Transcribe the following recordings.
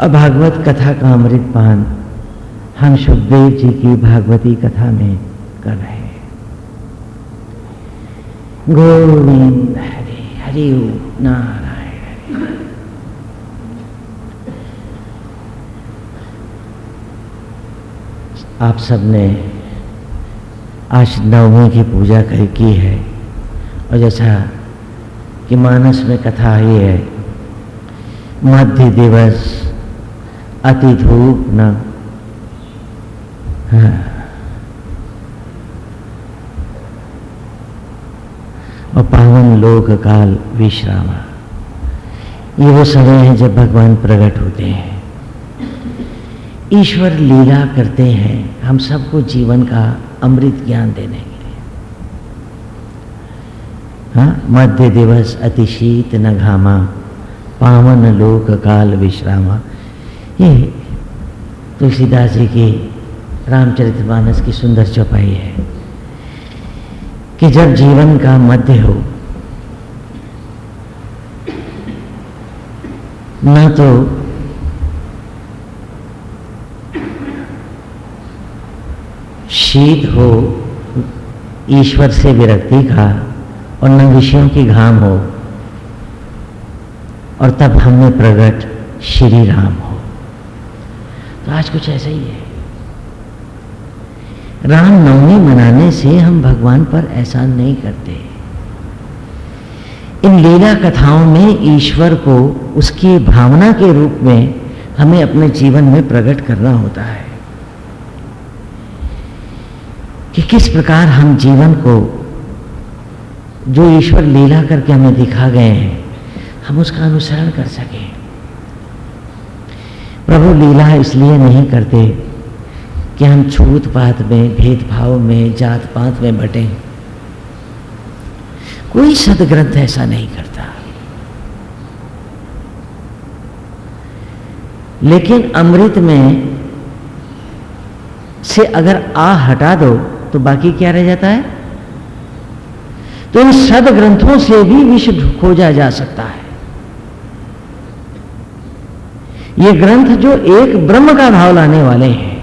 अब भागवत कथा का अमृत पान हम सुखदेव जी की भागवती कथा में कर रहे हैं। गोविंद हरि हरि नारायण आप सबने आज नवमी की पूजा कर की है और जैसा कि मानस में कथा आई है, मध्य दिवस अति धूप न। हाँ। पावन लोक काल विश्रामा। ये वो समय है जब भगवान प्रकट होते हैं। ईश्वर लीला करते हैं, हम सबको जीवन का अमृत ज्ञान देने के लिए। हाँ मध्य दिवस अति शीत न घामा पावन लोक काल विश्रामा। ये तुलसीदास जी की रामचरितमानस की सुंदर चौपाई है कि जब जीवन का मध्य हो, न तो शीत हो, ईश्वर से विरक्ति का और न विषयों की घाम हो, और तब हमें प्रकट श्री राम हो। आज कुछ ऐसा ही है। राम नवमी मनाने से हम भगवान पर एहसान नहीं करते। इन लीला कथाओं में ईश्वर को उसकी भावना के रूप में हमें अपने जीवन में प्रकट करना होता है। कि किस प्रकार हम जीवन को जो ईश्वर लीला करके हमें दिखा गए हैं, हम उसका अनुसरण कर सकें। प्रभु लीला इसलिए नहीं करते कि हम छूत पात में, भेदभाव में, जात पात में बटे। कोई सदग्रंथ ऐसा नहीं करता। लेकिन अमृत में से अगर आ हटा दो तो बाकी क्या रह जाता है? तो इन सदग्रंथों से भी विश्व खोजा जा सकता है। ये ग्रंथ जो एक ब्रह्म का भाव लाने वाले हैं।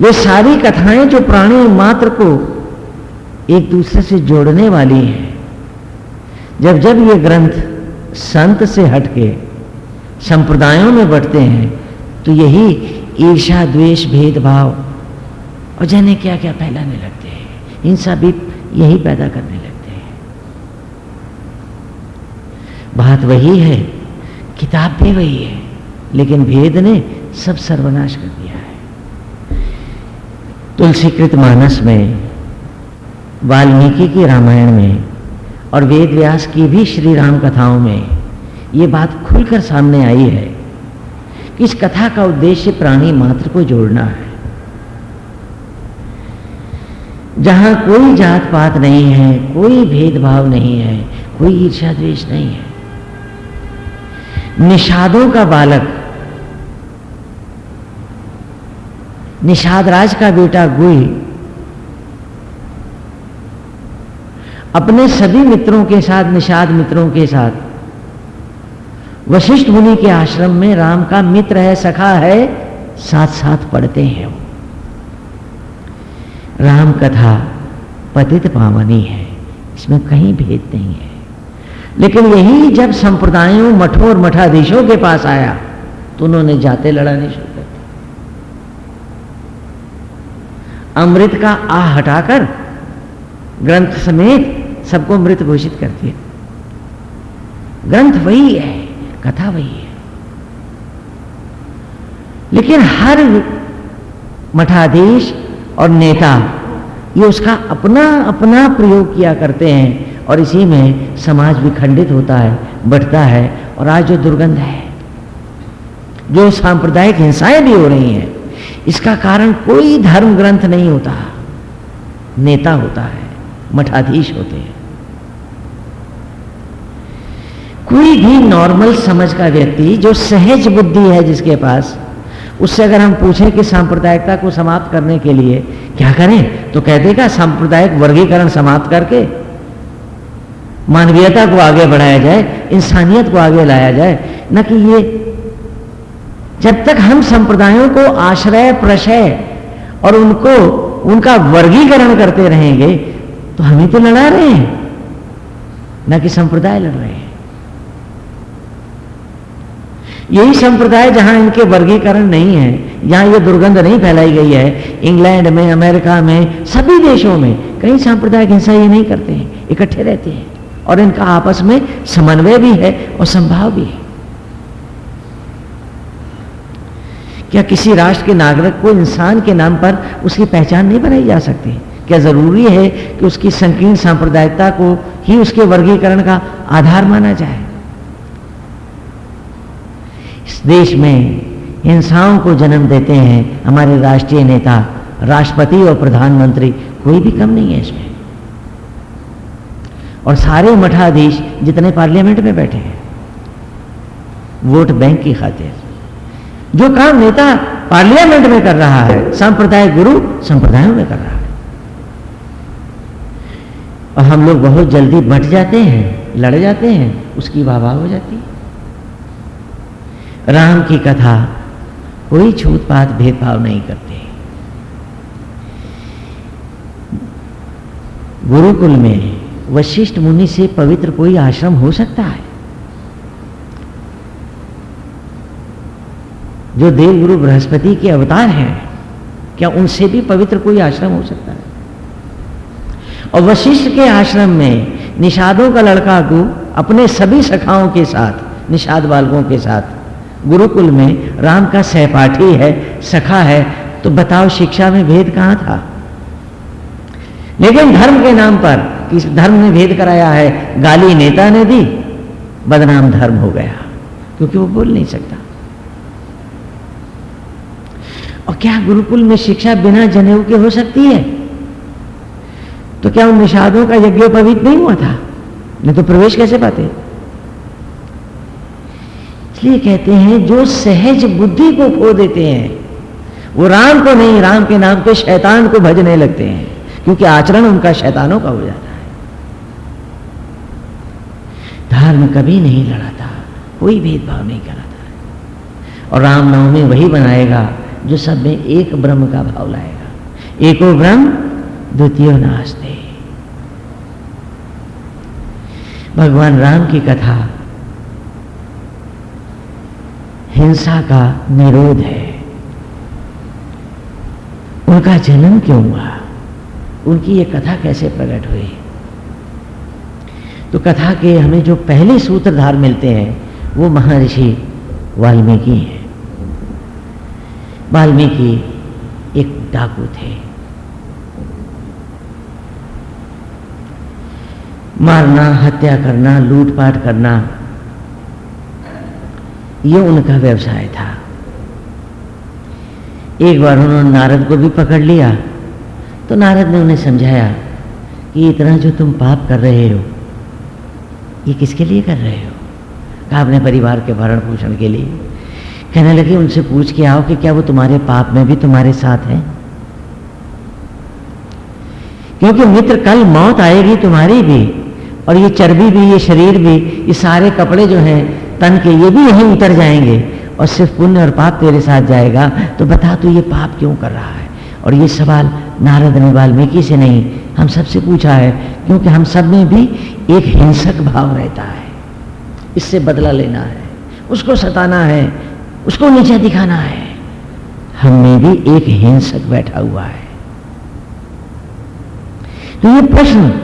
वे सारी कथाएँ जो प्राणी मात्र को एक दूसरे से जोड़ने वाली हैं। जब जब ये ग्रंथ संत से हटके संप्रदायों में बढ़ते हैं तो यही ईर्षा द्वेष, भेदभाव और जाने क्या क्या फैलाने लगते हैं। हिंसा भी यही पैदा करने लगते हैं। बात वही है किताब भी वही है, लेकिन भेद ने सब सर्वनाश कर दिया है। तुलसीकृत मानस में, वाल्मीकि की रामायण में, और वेद व्यास की भी श्री राम कथाओं में, ये बात खुलकर सामने आई है कि इस कथा का उद्देश्य प्राणी मात्र को जोड़ना है। जहाँ कोई जात पात नहीं है, कोई भेदभाव नहीं है, कोई ईर्षा द्वेष नहीं है निषादों का बालक। निषाद राज का बेटा गुई। अपने सभी मित्रों के साथ, निषाद मित्रों के साथ। वशिष्ठ मुनि के आश्रम में राम का मित्र है, सखा है साथ साथ पढ़ते हैं वो। राम कथा पतित पावनी है, इसमें कहीं भेद नहीं है। लेकिन यही जब संप्रदायों मठों और मठाधीशों के पास आया तो उन्होंने जाते लड़ाने शुरू कर दी अमृत का आ हटाकर ग्रंथ समेत सबको मृत घोषित कर दिया। ग्रंथ वही है, कथा वही है। लेकिन हर मठाधीश और नेता ये उसका अपना अपना प्रयोग किया करते हैं और इसी में समाज विखंडित होता है, बढ़ता है और आज जो दुर्गंध है, जो सांप्रदायिक हिंसाएँ भी हो रही हैं, इसका कारण कोई धर्म ग्रंथ नहीं होता। नेता होता है, मठाधीश होते हैं। कोई भी नॉर्मल समझ का व्यक्ति जो सहज बुद्धि है जिसके पास, उससे अगर हम पूछें कि सांप्रदायिकता को समाप्त करने के लिए क्या करें तो कह देगा, सांप्रदायिक वर्गीकरण समाप्त करके मानवीयता को आगे बढ़ाया जाए, इंसानियत को आगे लाया जाए, न कि ये जब तक हम संप्रदायों को आश्रय, प्रशय और उनको, उनका वर्गीकरण करते रहेंगे तो हम ही तो लड़ा रहे हैं। न कि संप्रदाय लड़ रहे हैं। यही संप्रदाय जहाँ इनके वर्गीकरण नहीं है, यहाँ ये दुर्गंध नहीं फैलाई गई है, इंग्लैंड में, अमेरिका में, सभी देशों में कई सांप्रदायिक हिंसा ये नहीं करते हैं, इकट्ठे रहते हैं। और इनका आपस में समन्वय भी है और संभाव भी है। क्या किसी राष्ट्र के नागरिक को इंसान के नाम पर उसकी पहचान नहीं बनाई जा सकती? क्या ज़रूरी है कि उसकी संकीर्ण सांप्रदायिकता को ही उसके वर्गीकरण का आधार माना जाए? इस देश में हिंसाओं को जन्म देते हैं हमारे राष्ट्रीय नेता, राष्ट्रपति और प्रधानमंत्री, कोई भी कम नहीं है इसमें। और सारे मठाधीश जितने पार्लियामेंट में बैठे हैं, वोट बैंक की खातिर। जो काम नेता पार्लियामेंट में कर रहा है, सांप्रदायिक गुरु संप्रदायों में कर रहा है। और हम लोग बहुत जल्दी बट जाते हैं, लड़ जाते हैं, उसकी वाह हो जाती है। राम की कथा, कोई छूत पात भेदभाव नहीं करते। गुरुकुल में वशिष्ठ मुनि से पवित्र कोई आश्रम हो सकता है? जो देवगुरु बृहस्पति के अवतार हैं, क्या उनसे भी पवित्र कोई आश्रम हो सकता है? और वशिष्ठ के आश्रम में निषादों का लड़का को अपने सभी सखाओं के साथ, निषाद बालकों के साथ, गुरुकुल में राम का सहपाठी है, सखा है तो बताओ शिक्षा में भेद कहाँ था? लेकिन धर्म के नाम पर इस धर्म ने भेद कराया है? गाली नेता ने दी, बदनाम धर्म हो गया। क्योंकि वो बोल नहीं सकता। और क्या गुरुकुल में शिक्षा बिना जनेऊ के हो सकती है? तो क्या उन निषादों का यज्ञोपवीत नहीं हुआ था? नहीं तो प्रवेश कैसे पाते? इसलिए कहते हैं, जो सहज बुद्धि को खो देते हैं, वो राम को नहीं, राम के नाम पे शैतान को भजने लगते हैं। क्योंकि आचरण उनका शैतानों का हो जाता है। धर्म कभी नहीं लड़ा था कोई भेदभाव नहीं करा था और रामनवमी वही बनाएगा जो सब में एक ब्रह्म का भाव लाएगा। एको ब्रह्म द्वितीय नास्ते। भगवान राम की कथा, हिंसा का निरोध है। उनका जन्म क्यों हुआ? उनकी ये कथा कैसे प्रकट हुई? तो कथा के हमें जो पहले सूत्रधार मिलते हैं, वो महर्षि वाल्मीकि हैं। वाल्मीकि एक डाकू थे। मारना, हत्या करना, लूटपाट करना, ये उनका व्यवसाय था। एक बार उन्होंने नारद को भी पकड़ लिया तो नारद ने उन्हें समझाया कि इतना जो तुम पाप कर रहे हो ये किसके लिए कर रहे हो? कहा अपने परिवार के भरण पोषण के लिए। कहने लगे, उनसे पूछ के आओ कि क्या वो तुम्हारे पाप में भी तुम्हारे साथ है? क्योंकि मित्र कल मौत आएगी तुम्हारी भी, और ये चर्बी भी, ये शरीर भी, ये सारे कपड़े जो हैं, तन के, ये भी यहीं उतर जाएँगे, और सिर्फ़ पुण्य और पाप तेरे साथ जाएगा। तो बता तू ये पाप क्यों कर रहा है? और ये सवाल नारद ने वाल्मीकि से नहीं, हम सबसे पूछा है, क्योंकि हम सब में भी एक हिंसक भाव रहता है। इससे बदला लेना है। उसको सताना है। उसको नीचे दिखाना है। हम में भी एक हिंसक बैठा हुआ है। तो ये प्रश्न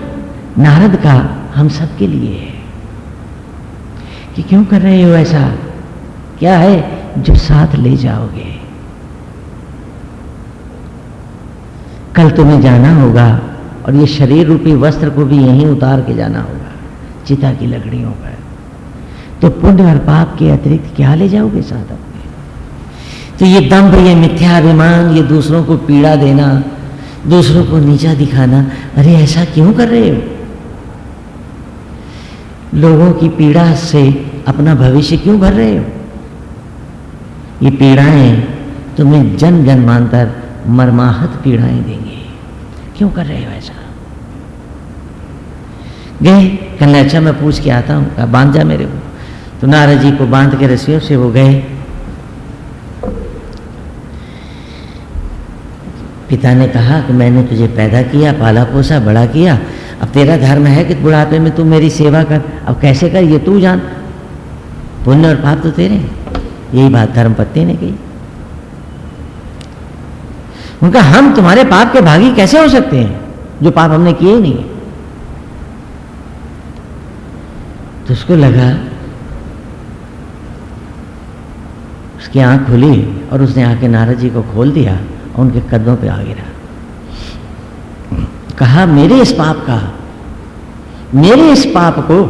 नारद का हम सबके लिए है कि क्यों कर रहे हो ऐसा? क्या है? जो साथ ले जाओगे। कल तुम्हें जाना होगा। और ये शरीर रूपी वस्त्र को भी यहीं उतार के जाना होगा। चिता की लकड़ियों पर। तो पुण्य और पाप के अतिरिक्त क्या ले जाओगे साथ अपने तो ये दम्भ, ये मिथ्याभिमान, ये दूसरों को पीड़ा देना, दूसरों को नीचा दिखाना, अरे ऐसा क्यों कर रहे हो? लोगों की पीड़ा से अपना भविष्य क्यों भर रहे हो? ये पीड़ाएँ तुम्हें जन जन्मांतर मर्माहत पीड़ाएँ देंगे। क्यों कर रहे हो ऐसा? गए, कहने अच्छा मैं पूछ के आता हूँ बाँध जा मेरे को। तो नारद जी को बाँध के रस्सियों से वो गए। पिता ने कहा कि मैंने तुझे पैदा किया, पाला पोसा, बड़ा किया। अब तेरा धर्म है कि बुढ़ापे में तू मेरी सेवा कर। अब कैसे कर, ये तू जान। पुण्य और पाप तो तेरे यही बात धर्म पत्नी ने कही। उनका, हम तुम्हारे पाप के भागी कैसे हो सकते हैं, जो पाप हमने किए ही नहीं है? तो उसको लगा, उसकी आँख खुली और उसने आके नारद जी को खोल दिया और उनके कदमों पे आ गिरा। कहा, मेरे इस पाप का, मेरे इस पाप को,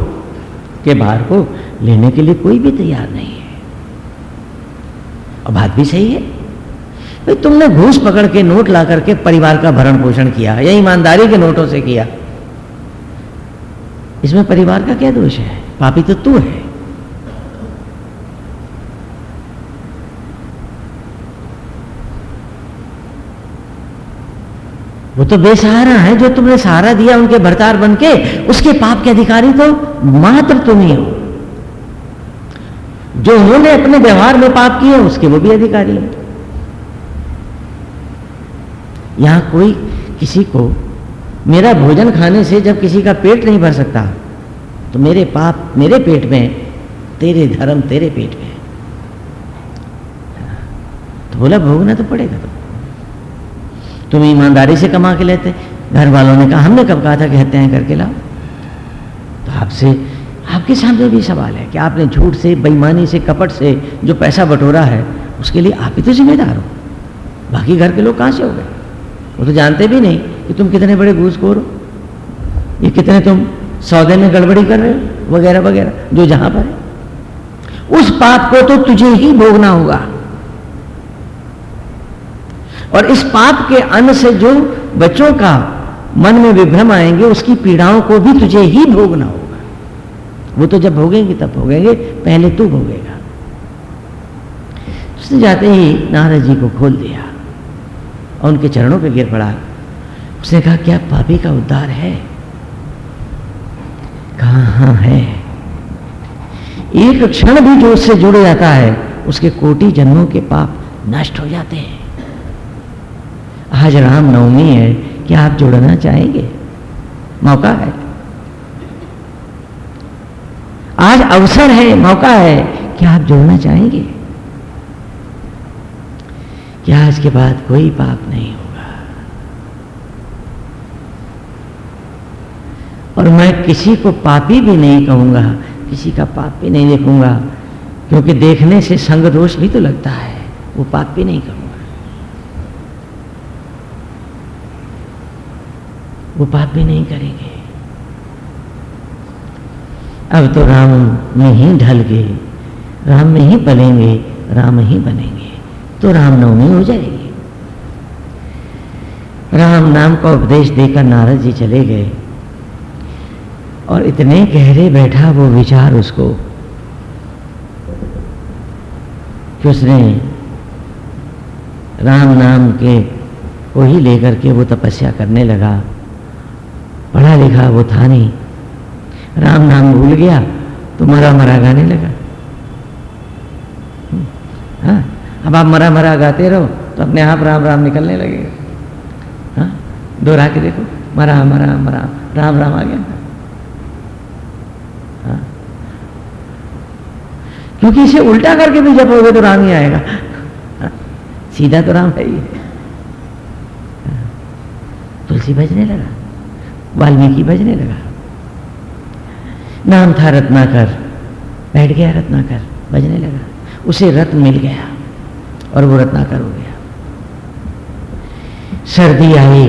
के भार को लेने के लिए कोई भी तैयार नहीं है। और बात भी सही है। भाई, तुमने घूस पकड़ के नोट ला करके परिवार का भरण पोषण किया, या ईमानदारी के नोटों से किया। इसमें परिवार का क्या दोष है? पापी तो तू है। वो तो बेसहारा है, जो तुमने सहारा दिया उनके भरतार बन के उसके पाप के अधिकारी तो मात्र तुम ही हो। जो उन्होंने अपने व्यवहार में पाप किए, उसके वो भी अधिकारी हैं। यहाँ कोई किसी को मेरा भोजन खाने से जब किसी का पेट नहीं भर सकता तो मेरे पाप मेरे पेट में, तेरे धर्म तेरे पेट में। तो बोला, भोगना तो पड़ेगा तो। तुम ईमानदारी से कमा के लेते। घर वालों ने कहा, हमने कब कहा था कि हत्याएँ करके लाओ। तो आपसे, आपके सामने भी सवाल है कि आपने झूठ से, बेईमानी से, कपट से जो पैसा बटोरा है, उसके लिए आप ही तो जिम्मेदार हो। बाकी घर के लोग कहाँ से हो गए? वो तो जानते भी नहीं कि तुम कितने बड़े घूसखोर हो। ये कितने तुम सौदे में गड़बड़ी कर रहे हो, वगैरह वगैरह, जो जहाँ पर है। उस पाप को तो तुझे ही भोगना होगा। और इस पाप के अन्न से जो बच्चों का मन में विभ्रम आएँगे, उसकी पीड़ाओं को भी तुझे ही भोगना होगा। वो तो जब भोगेंगे, तब भोगेंगे, पहले तू भोगेगा। उसने जाते ही नारद जी को खोल दिया और उनके चरणों पे गिर पड़ा। उसने कहा, क्या पापी का उद्धार है? कहा हाँ? है एक क्षण भी जो उससे जुड़ जाता है, उसके कोटि जन्मों के पाप नष्ट हो जाते हैं। आज राम नवमी है, क्या आप जुड़ना चाहेंगे? मौका है। आज अवसर है, मौका है, क्या आप जुड़ना चाहेंगे? क्या आज के बाद कोई पाप नहीं होगा? और मैं किसी को पापी भी नहीं कहूँगा, किसी का पाप भी नहीं देखूँगा, क्योंकि देखने से संग दोष भी तो लगता है, वो पाप भी नहीं कहूँगा। वो पाप भी नहीं करेंगे। अब तो राम में ही ढल गए, राम में ही पलेंगे राम ही बनेंगे तो रामनवमी हो जाएगी। राम नाम का उपदेश देकर नारद जी चले गए। और इतने गहरे बैठा वो विचार उसको। कि उसने राम नाम के को ही लेकर के वो तपस्या करने लगा। पढ़ा लिखा वो था नहीं। राम नाम भूल गया तो मरा मरा गाने लगा। हाँ अब आप मरा मरा गाते रहो तो अपने आप राम राम निकलने लगेगा। हाँ दोहरा के देखो, मरा मरा मरा, राम राम आ गया। क्योंकि इसे उल्टा करके भी जपोगे तो राम ही आएगा? सीधा तो राम है ही? तुलसी बजने लगा। वाल्मीकि बजने लगा। नाम था रत्नाकर। बैठ गया रत्नाकर। बजने लगा। उसे रत्न मिल गया और वो रत्नाकर हो गया। सर्दी आई।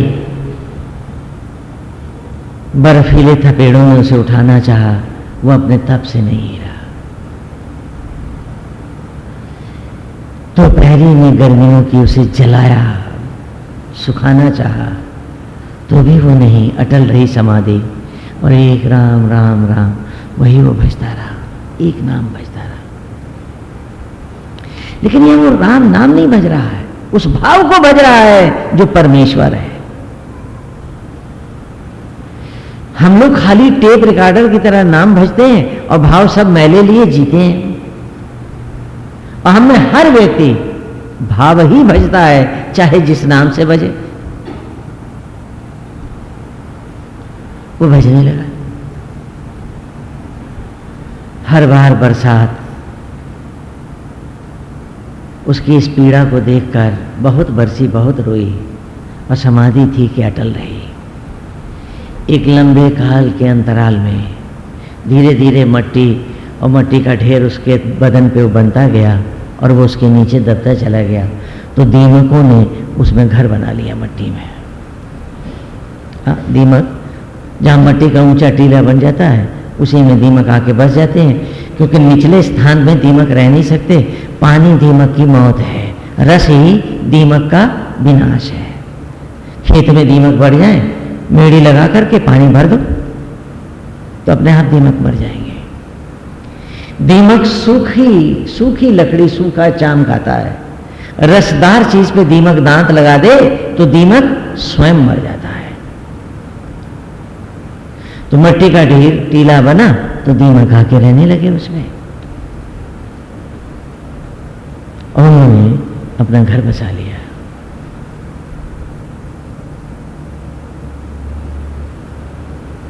बर्फीले थपेड़ों में उसे उठाना चाहा। वो अपने तप से नहीं रहा तो पहली में गर्मियों की उसे जलाया, सुखाना चाहा तो भी वो नहीं, अटल रही समाधि, और एक राम राम राम, वही वो भजता रहा, एक नाम भजता रहा। लेकिन यह वो राम नाम नहीं भज रहा है, उस भाव को भज रहा है जो परमेश्वर है। हम लोग खाली टेप रिकॉर्डर की तरह नाम भजते हैं और भाव सब मैले लिए जीते हैं। और हमें हर व्यक्ति भाव ही भजता है, चाहे जिस नाम से बजे वो भजने लगा। हर बार बरसात, उसकी इस पीड़ा को देखकर बहुत बरसी, बहुत रोई और समाधि थी कि अटल रही। एक लंबे काल के अंतराल में धीरे धीरे मट्टी और मट्टी का ढेर उसके बदन पे बनता गया और वो उसके नीचे दबता चला गया। तो दीमकों ने उसमें घर बना लिया मट्टी में। हाँ दीमक, जहाँ मट्टी का ऊँचा टीला बन जाता है, उसी में दीमक आके बस जाते हैं, क्योंकि निचले स्थान में दीमक रह नहीं सकते। पानी दीमक की मौत है, रस ही दीमक का विनाश है। खेत में दीमक बढ़ जाए मेड़ी लगा करके पानी भर दो तो अपने आप दीमक मर जाएँगे। दीमक सूखी सूखी लकड़ी सूखा चाम खाता है। रसदार चीज़ पे दीमक दांत लगा दे तो दीमक स्वयं मर जाता है। तो मट्टी का ढेर टीला बना तो दीमक आके रहने लगे उसमें। और उन्होंने अपना घर बसा लिया।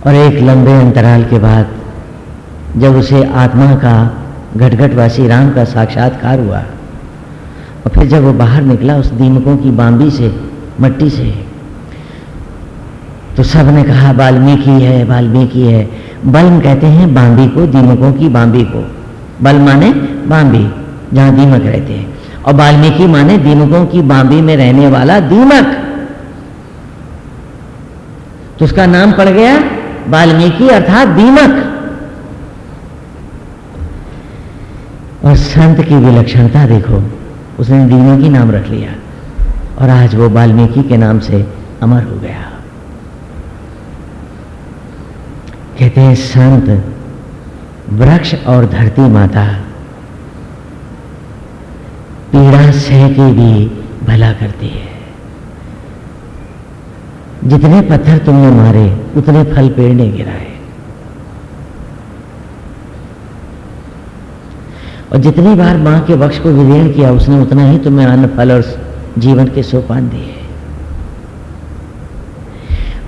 और एक लंबे अंतराल के बाद जब उसे आत्मा का, घटघटवासी राम का साक्षात्कार हुआ, और फिर जब वो बाहर निकला उस दीमकों की बांबी से, मट्टी से तो सबने कहा, वाल्मीकि है वाल्मीकि है। बल्म कहते हैं बांबी को, दीमकों की बांबी को। बल माने बांबी, जहाँ दीमक रहते हैं। और वाल्मीकि माने दीमकों की बांबी में रहने वाला दीमक। तो उसका नाम पड़ गया वाल्मीकि, अर्थात दीमक। और संत की विलक्षणता देखो। उसने दीनों की नाम रख लिया और आज वो वाल्मीकि के नाम से अमर हो गया। कहते हैं, संत, वृक्ष और धरती माता, पीड़ा सह के भी भला करती है। जितने पत्थर तुमने मारे, उतने फल पेड़ ने गिराए। और जितनी बार माँ के वक्ष को विलीन किया उसने, उतना ही तुम्हें अन्न, फल और जीवन के सोपान दिए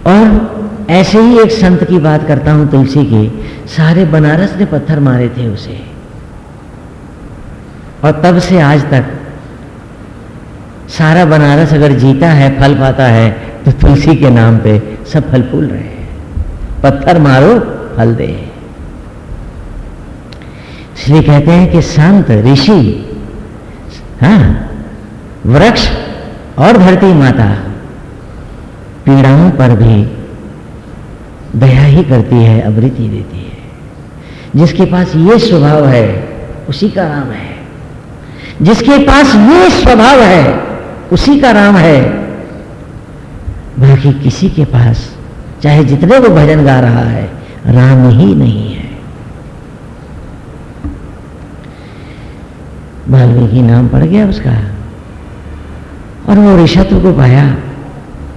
और ऐसे ही एक संत की बात करता हूँ तुलसी की, सारे बनारस ने पत्थर मारे थे उसे। और तब से आज तक सारा बनारस अगर जीता है, फल पाता है तो तुलसी के नाम पे सब फल फूल रहे हैं। पत्थर मारो, फल दे। इसलिए कहते हैं कि संत ऋषि हाँ वृक्ष और धरती माता पीड़ाओं पर भी दया ही करती है अवृति देती है। जिसके पास ये स्वभाव है, उसी का राम है। जिसके पास ये स्वभाव है, उसी का राम है। बाकी किसी के पास, चाहे जितने वो भजन गा रहा है, राम ही नहीं है। वाल्मीकि नाम पड़ गया उसका। और वो ऋषत्व को पाया,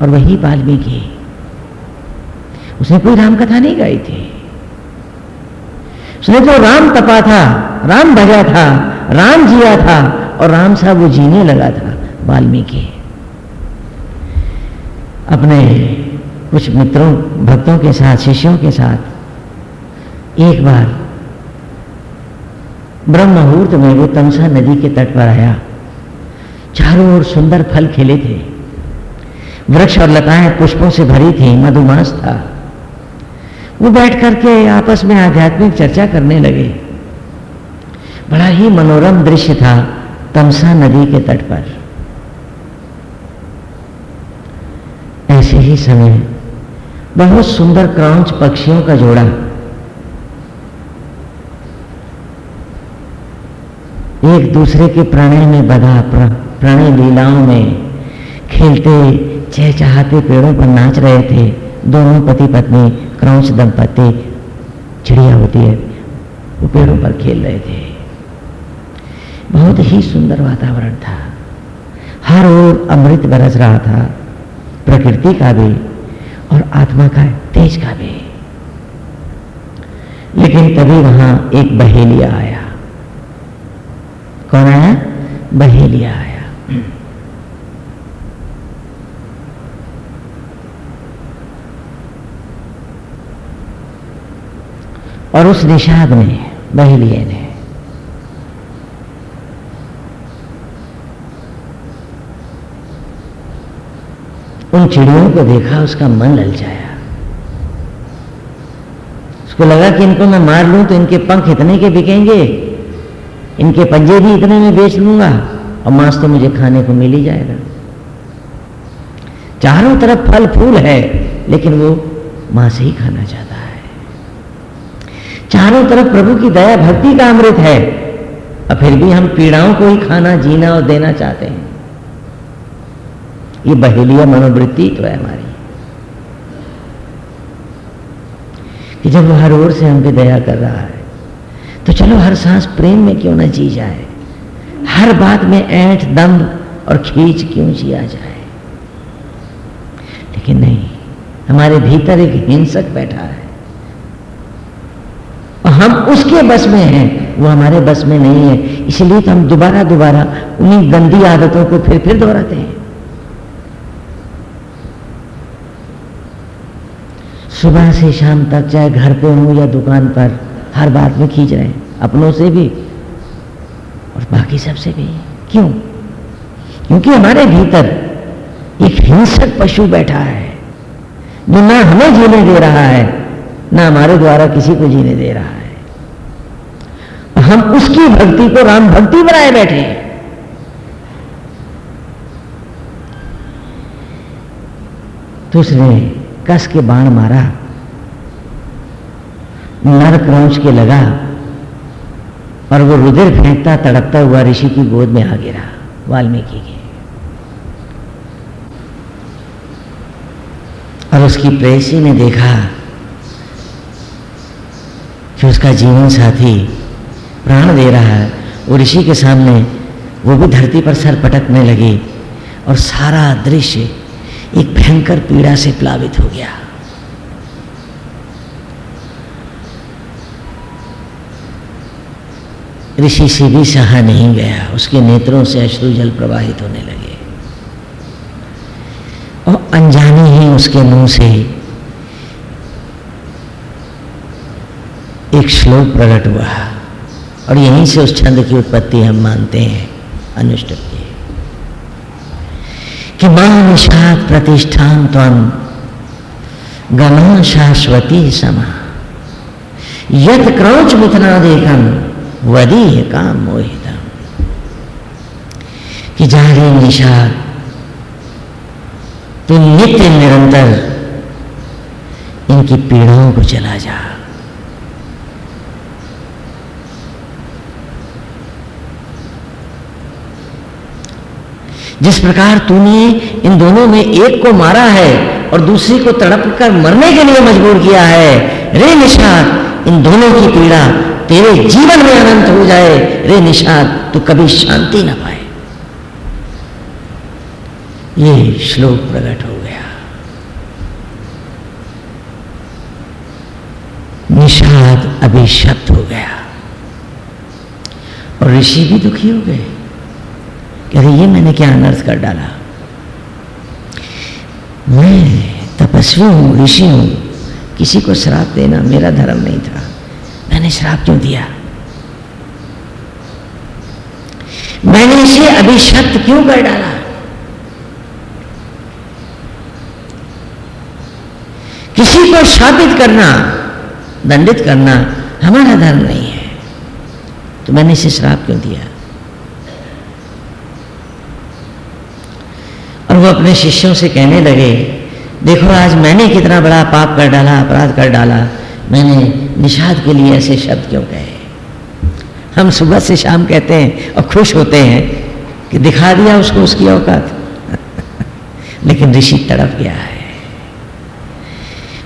और वही वाल्मीकि। उसने कोई राम कथा नहीं गाई थी। उसने जो राम तपा था, राम भजा था, राम जिया था, और राम साहब वो जीने लगा था, वाल्मीकि। अपने कुछ मित्रों, भक्तों के साथ, शिष्यों के साथ, एक बार ब्रह्म मुहूर्त में वो तमसा नदी के तट पर आया। चारों ओर सुंदर फल खिले थे। वृक्ष और लताएँ पुष्पों से भरी थी, मधुमास था। वो बैठ करके आपस में आध्यात्मिक चर्चा करने लगे। बड़ा ही मनोरम दृश्य था तमसा नदी के तट पर। ऐसे ही समय बहुत सुंदर क्रांच पक्षियों का जोड़ा। एक दूसरे के प्रणय में बधा प्रणय लीलाओं में खेलते, चहचहाते पेड़ों पर नाच रहे थे। दोनों पति पत्नी क्रौच दंपति चिड़िया होती है, वो पेड़ों पर खेल रहे थे। बहुत ही सुंदर वातावरण था। हर ओर अमृत बरस रहा था, प्रकृति का भी और आत्मा का तेज का भी। लेकिन तभी वहाँ एक बहेलिया आया। कौन आया? बहेलिया आया। और उस निषाद ने, बहेलिए ने, उन चिड़ियों को देखा, उसका मन ललचाया। उसको लगा कि इनको मैं मार लूँ तो इनके पंख इतने के बिकेंगे इनके पंजे भी इतने में बेच लूँगा, और मांस तो मुझे खाने को मिल ही जाएगा। चारों तरफ़ फल फूल है, लेकिन वो मांस ही खाना चाहता है। चारों तरफ़ प्रभु की दया, भक्ति का अमृत है, और फिर भी हम पीड़ाओं को ही खाना, जीना और देना चाहते हैं। ये बहेलिया मनोवृत्ति तो है हमारी, कि जब हर ओर से हम पे दया कर रहा है तो चलो हर सांस प्रेम में क्यों ना जी जाए? हर बात में ऐठ, दम और खींच क्यों जिया जाए? लेकिन नहीं, हमारे भीतर एक हिंसक बैठा है। और हम उसके बस में हैं, वो हमारे बस में नहीं है। इसलिए तो हम दोबारा दोबारा उन्हीं गंदी आदतों को फिर फिर दोहराते हैं। सुबह से शाम तक, चाहे घर पे हो या दुकान पर हर बात में खींच रहे हैं, अपनों से भी और बाकी सबसे भी। क्यों? क्योंकि हमारे भीतर एक हिंसक पशु बैठा है, जो ना हमें जीने दे रहा है, ना हमारे द्वारा किसी को जीने दे रहा है। हम उसकी भक्ति को राम भक्ति बनाए बैठे हैं। तो उसने कस के बाण मारा। नर क्रौच के लगा। और वो रुधिर फेंकता, तड़पता हुआ ऋषि की गोद में आ गिरा वाल्मीकि के। और उसकी प्रेसी ने देखा कि उसका जीवन साथी प्राण दे रहा है। वो ऋषि के सामने, वो भी धरती पर सर पटकने लगी और सारा दृश्य एक भयंकर पीड़ा से प्लावित हो गया। ऋषि से भी सहा नहीं गया। उसके नेत्रों से अश्रु जल प्रवाहित होने लगे। और अनजाने ही उसके मुँह से एक श्लोक प्रकट हुआ। और यहीं से उस छंद की उत्पत्ति हम मानते हैं अनुष्टुप की कि माँ निषाद प्रतिष्ठान तम गमा शाश्वती समा। यद क्रौच मिथना देखम वदी का मोहिता कि जा रही निशा, तुम नित्य निरंतर इनकी पीड़ाओं को चला जा। जिस प्रकार तूने इन दोनों में एक को मारा है और दूसरी को तड़प कर मरने के लिए मजबूर किया है, रे निषाद, इन दोनों की पीड़ा तेरे जीवन में अनंत हो जाए, रे निषाद, तू कभी शांति ना पाए। ये श्लोक प्रकट हो गया। निषाद अभिशप्त हो गया। और ऋषि भी दुखी हो गए। रहे ये मैंने क्या अनर्थ कर डाला? मैं तपस्वी हूँ, ऋषि हूँ। किसी को श्राप देना मेरा धर्म नहीं था। मैंने श्राप क्यों दिया? मैंने इसे अभिशप्त क्यों कर डाला? किसी को शापित करना, दंडित करना हमारा धर्म नहीं है। तो मैंने इसे श्राप क्यों दिया? और वो अपने शिष्यों से कहने लगे, देखो, आज मैंने कितना बड़ा पाप कर डाला, अपराध कर डाला। मैंने निषाद के लिए ऐसे शब्द क्यों कहे? हम सुबह से शाम कहते हैं और खुश होते हैं कि दिखा दिया उसको उसकी औकात। लेकिन ऋषि तड़प गया है।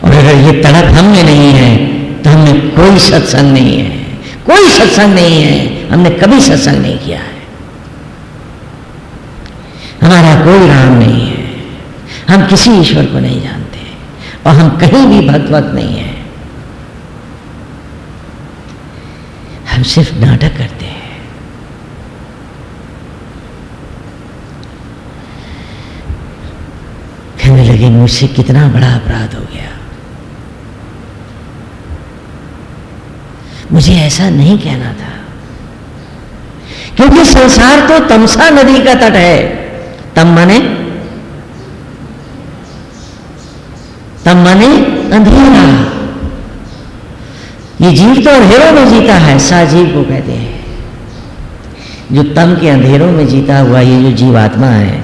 और अगर ये तड़प हम में नहीं है तो हमें कोई सत्संग नहीं है। कोई सत्संग नहीं है। हमने कभी सत्संग नहीं किया है। हमारा कोई राम नहीं है। हम किसी ईश्वर को नहीं जानते और हम कहीं भी भगवत नहीं है। हम सिर्फ़ नाटक करते हैं। कहने लगे, मुझसे कितना बड़ा अपराध हो गया। मुझे ऐसा नहीं कहना था। क्योंकि संसार तो तमसा नदी का तट है। तम माने तम माने अंधेरा ये जीव तो अंधेरों में जीता है साजीव को कहते हैं जो तम के अंधेरों में जीता हुआ ये जो जीवात्मा है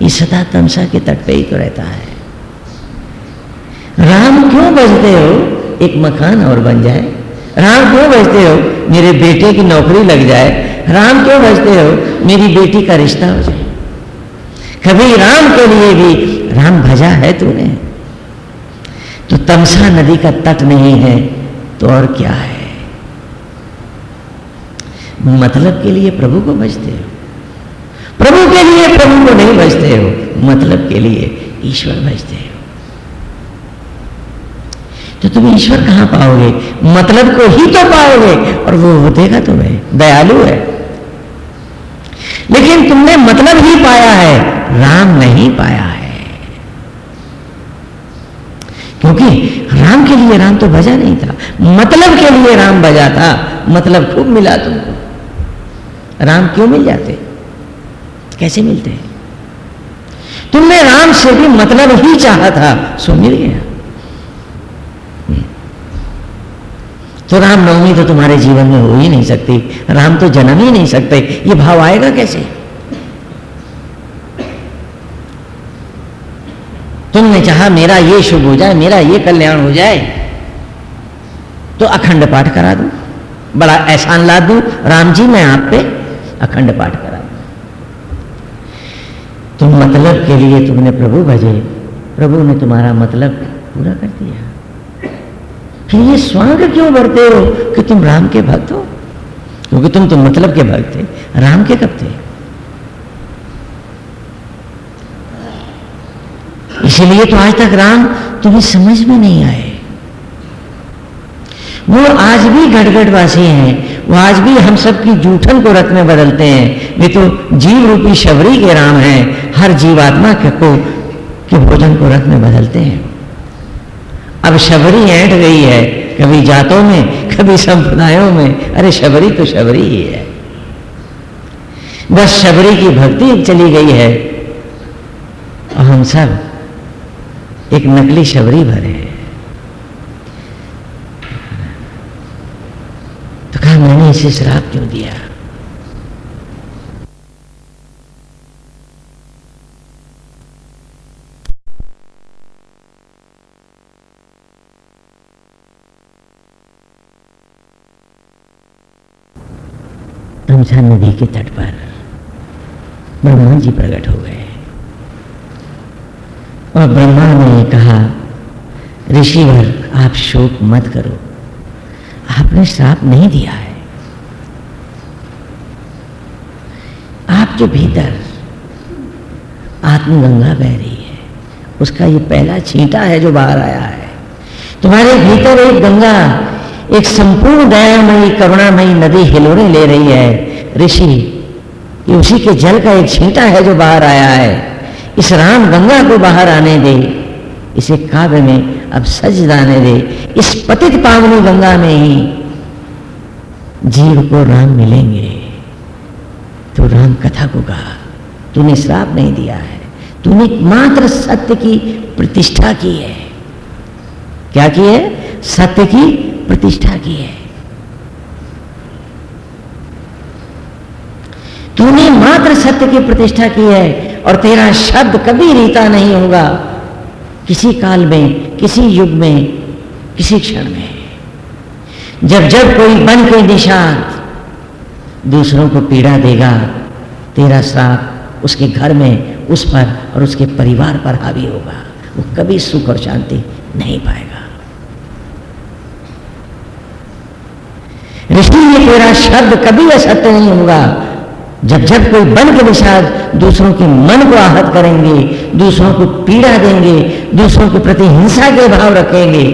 ये सदा तमसा के तट पे ही तो रहता है राम क्यों बजते हो एक मकान और बन जाए राम क्यों बजते हो मेरे बेटे की नौकरी लग जाए राम क्यों बजते हो मेरी बेटी का रिश्ता हो जाए कभी राम के लिए भी राम भजा है तूने? तो तमसा नदी का तट नहीं है तो और क्या है? मतलब के लिए प्रभु को बचते हो। प्रभु के लिए प्रभु को नहीं बचते हो मतलब के लिए ईश्वर बचते हो। तो तुम ईश्वर कहाँ पाओगे? मतलब को ही तो पाओगे और वो देगा तुम्हें। दयालु है। लेकिन तुमने मतलब ही पाया है, राम नहीं पाया है। क्योंकि राम के लिए राम तो बजा नहीं था मतलब के लिए राम बजा था मतलब खूब मिला तुमको। राम क्यों मिल जाते? कैसे मिलते? हैं तुमने राम से भी मतलब ही चाहा था, सो मिल गया। तो राम नवमी तो तुम्हारे जीवन में हो ही नहीं सकती। राम तो जन्म ही नहीं सकते। ये भाव आएगा कैसे? तुमने चाहा मेरा ये शुभ हो जाए, मेरा ये कल्याण हो जाए तो अखंड पाठ करा दू। बड़ा एहसान ला दू, राम जी, मैं आप पे अखंड पाठ करा दू। तुम मतलब के लिए तुमने प्रभु भजे। प्रभु ने तुम्हारा मतलब पूरा कर दिया। फिर ये स्वांग क्यों बढ़ते हो कि तुम राम के भक्त हो? क्योंकि तुम तो मतलब के भक्त थे। राम के कब थे? इसीलिए तो आज तक राम तुम्हें समझ में नहीं आए। वो आज भी गड़गड़वासी हैं। वो आज भी हम सब की जूठन को रथ में बदलते हैं। वे तो जीव रूपी शबरी के राम हैं। हर जीवात्मा को के भोजन को रथ में बदलते हैं। अब शबरी ऐंठ गई है, कभी जातों में, कभी संप्रदायों में। अरे शबरी तो शबरी ही है। बस शबरी की भक्ति चली गई है। और हम सब एक नकली शबरी भरे हैं। तो कहा, मैंने इसे श्राप क्यों दिया? तमसा नदी के तट पर ब्रह्मा जी प्रकट हो गए। और ब्रह्मा ने कहा, ऋषिवर, आप शोक मत करो। आपने श्राप नहीं दिया है। आपके भीतर आत्मगंगा बह रही है। उसका ये पहला छींटा है जो बाहर आया है। तुम्हारे भीतर एक गंगा एक संपूर्ण दयामयी करुणामयी नदी हिलोरे ले रही है। ऋषि, ये उसी के जल का एक छींटा है जो बाहर आया है। इस राम गंगा को बाहर आने दे। इसे काव्य में अब सज जाने दे। इस पतित पावनी गंगा में ही जीव को राम मिलेंगे। तो राम कथा को कहा, तूने श्राप नहीं दिया है। तूने मात्र सत्य की प्रतिष्ठा की है। क्या की है? सत्य की प्रतिष्ठा की है। तूने मात्र सत्य की प्रतिष्ठा की है और तेरा शब्द कभी रीता नहीं होगा। किसी काल में, किसी युग में, किसी क्षण में। जब जब कोई बन के निषाद दूसरों को पीड़ा देगा, तेरा श्राप उसके घर में, उस पर और उसके परिवार पर हावी होगा। वो कभी सुख और शांति नहीं पाएगा। ऋषि ये तेरा शब्द कभी असत्य नहीं होगा। जब जब कोई बन के निषाद दूसरों के मन को आहत करेंगे, दूसरों को पीड़ा देंगे, दूसरों के प्रति हिंसा के भाव रखेंगे,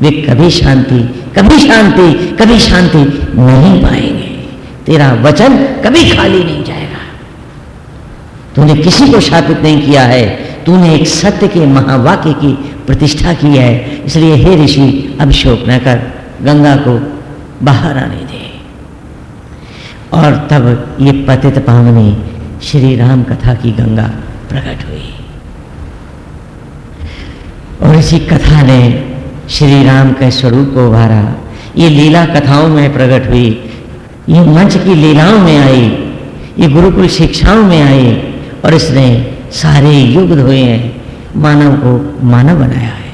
वे कभी शांति कभी शांति कभी शांति नहीं पाएँगे। तेरा वचन कभी खाली नहीं जाएगा। तूने किसी को शापित नहीं किया है। तूने एक सत्य के महावाक्य की प्रतिष्ठा की है। इसलिए हे ऋषि अब शोक न कर, गंगा को बाहर आने दे और तब ये पतित पावनी श्री राम कथा की गंगा प्रकट हुई। और इसी कथा ने श्री राम के स्वरूप को उभारा। ये लीला कथाओं में प्रकट हुई। ये मंच की लीलाओं में आई। ये गुरुकुल शिक्षाओं में आई। और इसने सारे युग धोए हैं। मानव को मानव बनाया है।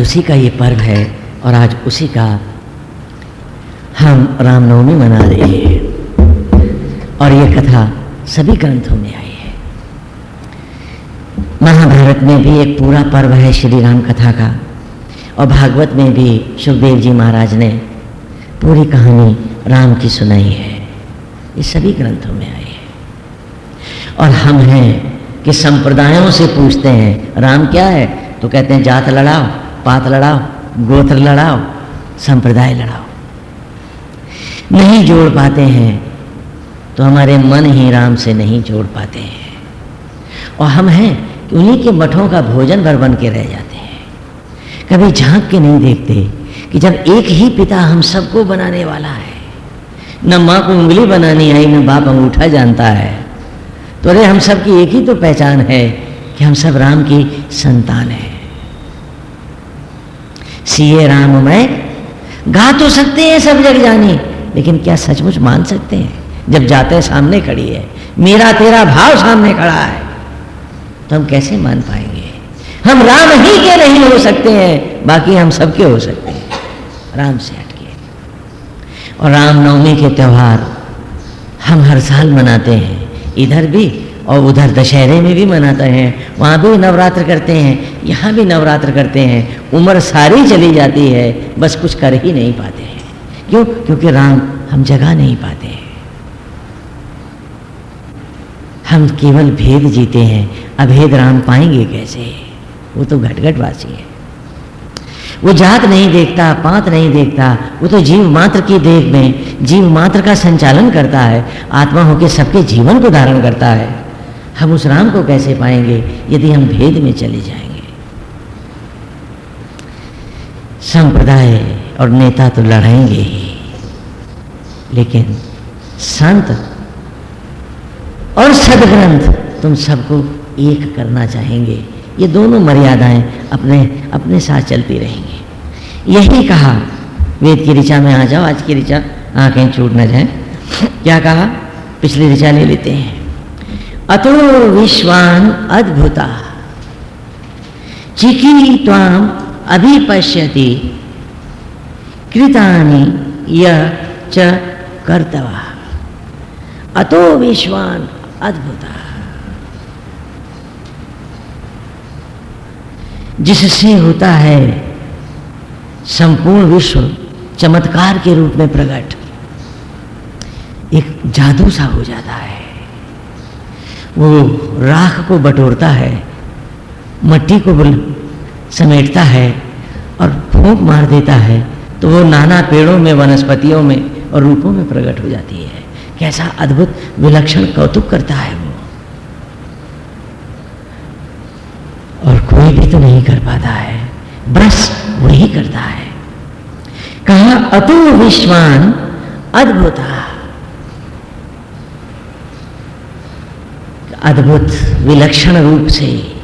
उसी का ये पर्व है और आज उसी का हम रामनवमी मना रहे हैं। और ये कथा सभी ग्रंथों में आई है। महाभारत में भी एक पूरा पर्व है श्री राम कथा का और भागवत में भी सुखदेव जी महाराज ने पूरी कहानी राम की सुनाई है। ये सभी ग्रंथों में आई है। और हम हैं कि संप्रदायों से पूछते हैं, राम क्या है? तो कहते हैं, जात लड़ाओ। पात लड़ाओ, गोत्र लड़ाओ, संप्रदाय लड़ाओ। नहीं जोड़ पाते हैं तो हमारे मन ही राम से नहीं जोड़ पाते हैं। और हम हैं कि उन्हीं के मठों का भोजन भर बन के रह जाते हैं। कभी झाँक के नहीं देखते कि जब एक ही पिता हम सबको बनाने वाला है, न माँ को उंगली बनानी आई, न बाप अंगूठा जानता है तो अरे हम सब की एक ही तो पहचान है कि हम सब राम की संतान है। सीए राम मैं। गा तो सकते हैं सब जग जानी, लेकिन क्या सचमुच मान सकते हैं? जब जाते हैं, सामने खड़ी है। मेरा तेरा भाव सामने खड़ा है। तो हम कैसे मान पाएँगे? हम राम ही के नहीं हो सकते हैं, बाकी हम सबके हो सकते हैं। राम से हटके। और रामनवमी के त्यौहार हम हर साल मनाते हैं। इधर भी और उधर दशहरे में भी मनाते हैं, वहाँ भी नवरात्र करते हैं, यहाँ भी नवरात्र करते हैं। उम्र सारी चली जाती है, बस कुछ कर ही नहीं पाते हैं। क्यों? क्योंकि राम हम जगा नहीं पाते हैं। हम केवल भेद जीते हैं, अभेद राम पाएँगे कैसे? वो तो घटघट वासी है। वो जात नहीं देखता, पात नहीं देखता, वो तो जीव मात्र की देख में, जीव मात्र का संचालन करता है, आत्मा होकर सबके जीवन को धारण करता है। हम उस राम को कैसे पाएँगे यदि हम भेद में चले जाएँगे? संप्रदाय और नेता तो लड़ाएँगे ही, लेकिन संत और सदग्रंथ तुम सबको एक करना चाहेंगे। ये दोनों मर्यादाएँ अपने अपने साथ चलती रहेंगी। यही कहा वेद की ऋचा में आ जाओ, आज की ऋचा आँखें छूट न जाए। क्या कहा? पिछली ऋचा ले लेते हैं। अतो विश्वान अद्भुता। चिकी ताम अभिपश्यति। कृतानि य च कर्तवा। अतो विश्वान अद्भुता। जिससे होता है संपूर्ण विश्व चमत्कार के रूप में प्रकट, एक जादू सा हो जाता है। वो राख को बटोरता है, मट्टी को समेटता है और फूंक मार देता है तो वो नाना पेड़ों में, वनस्पतियों में और रूपों में प्रकट हो जाती है। कैसा अद्भुत विलक्षण कौतुक करता है वो। और कोई भी तो नहीं कर पाता है बस वही करता है। कहा अतु विश्वान अद्भुता। अद्भुत विलक्षण रूप से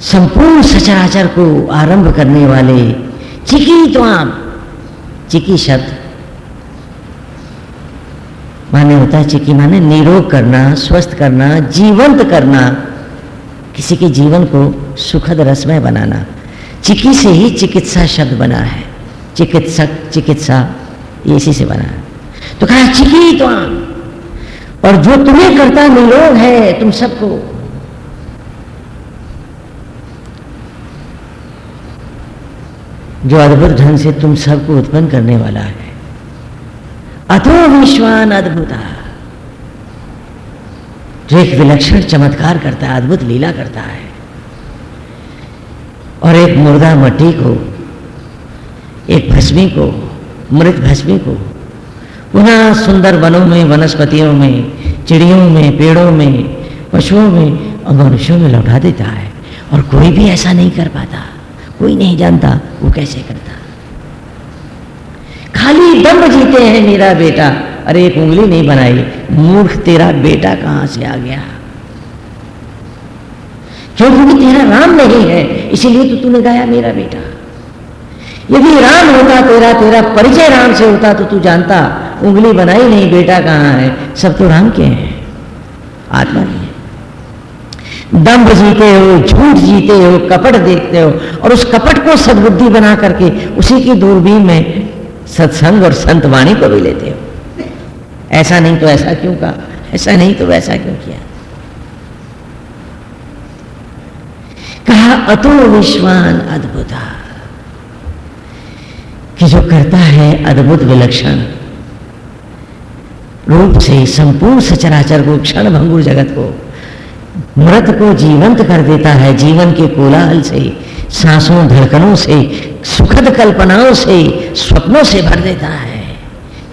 संपूर्ण सचराचर को आरंभ करने वाले चिकी त्वाम, चिकी शब्द। माने होता है चिकी माने निरोग करना, स्वस्थ करना, जीवंत करना, किसी के जीवन को सुखद रसमय बनाना। चिकी से ही चिकित्सा शब्द बना है। चिकित्सक, चिकित्सा इसी से बना है। तो कहा, चिकी त्वाम और जो तुम्हें करता निरोग है तुम सबको। जो अद्भुत ढंग से तुम सबको उत्पन्न करने वाला है। अथो विश्वान अद्भुता। जो एक विलक्षण चमत्कार करता है, अद्भुत लीला करता है, और एक मुर्दा मट्टी को, एक भस्मी को, मृत भस्मी को पुनः सुंदर वनों में, वनस्पतियों में, चिड़ियों में, पेड़ों में, पशुओं में और मनुष्यों में लौटा देता है और कोई भी ऐसा नहीं कर पाता। कोई नहीं जानता वो कैसे करता। खाली दम जीते हैं मेरा बेटा। अरे एक उंगली नहीं बनाई। मूर्ख, तेरा बेटा कहाँ से आ गया? क्योंकि तेरा राम नहीं है, इसीलिए तो तूने गाया मेरा बेटा। यदि राम होता, तेरा तेरा परिचय राम से होता तो तू जानता उंगली बनाई नहीं, बेटा कहाँ है? सब तो राम के हैं। आत्मा नहीं है। दम्भ जीते हो, झूठ जीते हो, कपट देखते हो, और उस कपट को सदबुद्धि बना करके उसी की दूरबीन में सत्संग और संत वाणी को भी लेते हो। ऐसा नहीं तो ऐसा क्यों कहा? ऐसा नहीं तो वैसा क्यों किया? कहा, अतो विश्वान अद्भुता। कि जो करता है अद्भुत विलक्षण रूप से संपूर्ण सचराचर को क्षण भंगुर जगत को, मृत को जीवंत कर देता है जीवन के कोलाहल से, सांसों, धड़कनों से, सुखद कल्पनाओं से, स्वप्नों से भर देता है।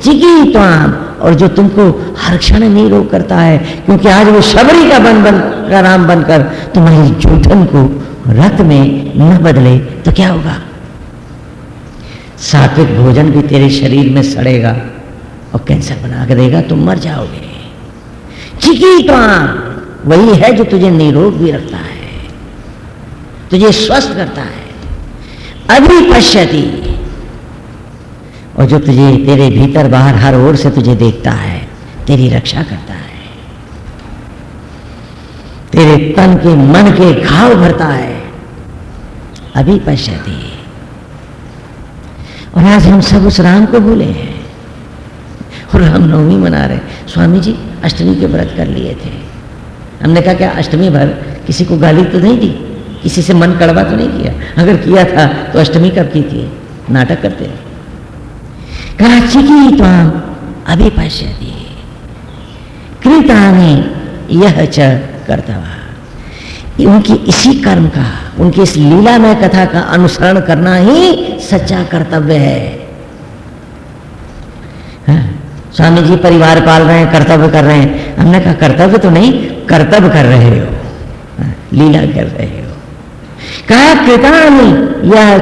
चिकी त्वाम और जो तुमको हर क्षण नहीं रोक करता है, क्योंकि आज वो शबरी का बन बन, का राम बनकर तुम्हारी जूठन को रक्त में न बदले तो क्या होगा? सात्विक भोजन भी तेरे शरीर में सड़ेगा। और कैंसर बना कर देगा, तुम मर जाओगे। चिकी तो वही है जो तुझे निरोग भी रखता है, तुझे स्वस्थ करता है। अभी पश्यति और जो तुझे, तेरे भीतर बाहर हर ओर से तुझे देखता है, तेरी रक्षा करता है। तेरे तन के, मन के घाव भरता है। अभी पश्यती और आज हम सब उस राम को भूले हैं। और रामनवमी मना रहे स्वामी जी अष्टमी के व्रत कर लिए थे। हमने कहा क्या अष्टमी भर किसी को गाली तो नहीं दी? किसी से मन कड़वा तो नहीं किया? अगर किया था तो अष्टमी कब की थी? नाटक करते कहा चिकी ताम अभी दी कृतानी यह च कर्तव्य। उनकी इसी कर्म का उनकी इस लीलामय कथा का अनुसरण करना ही सच्चा कर्तव्य है हाँ, स्वामी जी परिवार पाल रहे हैं, कर्तव्य कर रहे हैं। हमने कहा, कर्तव्य तो नहीं, कर्तव्य कर रहे हो। लीला कर रहे हो। कहा, कृतानी, यह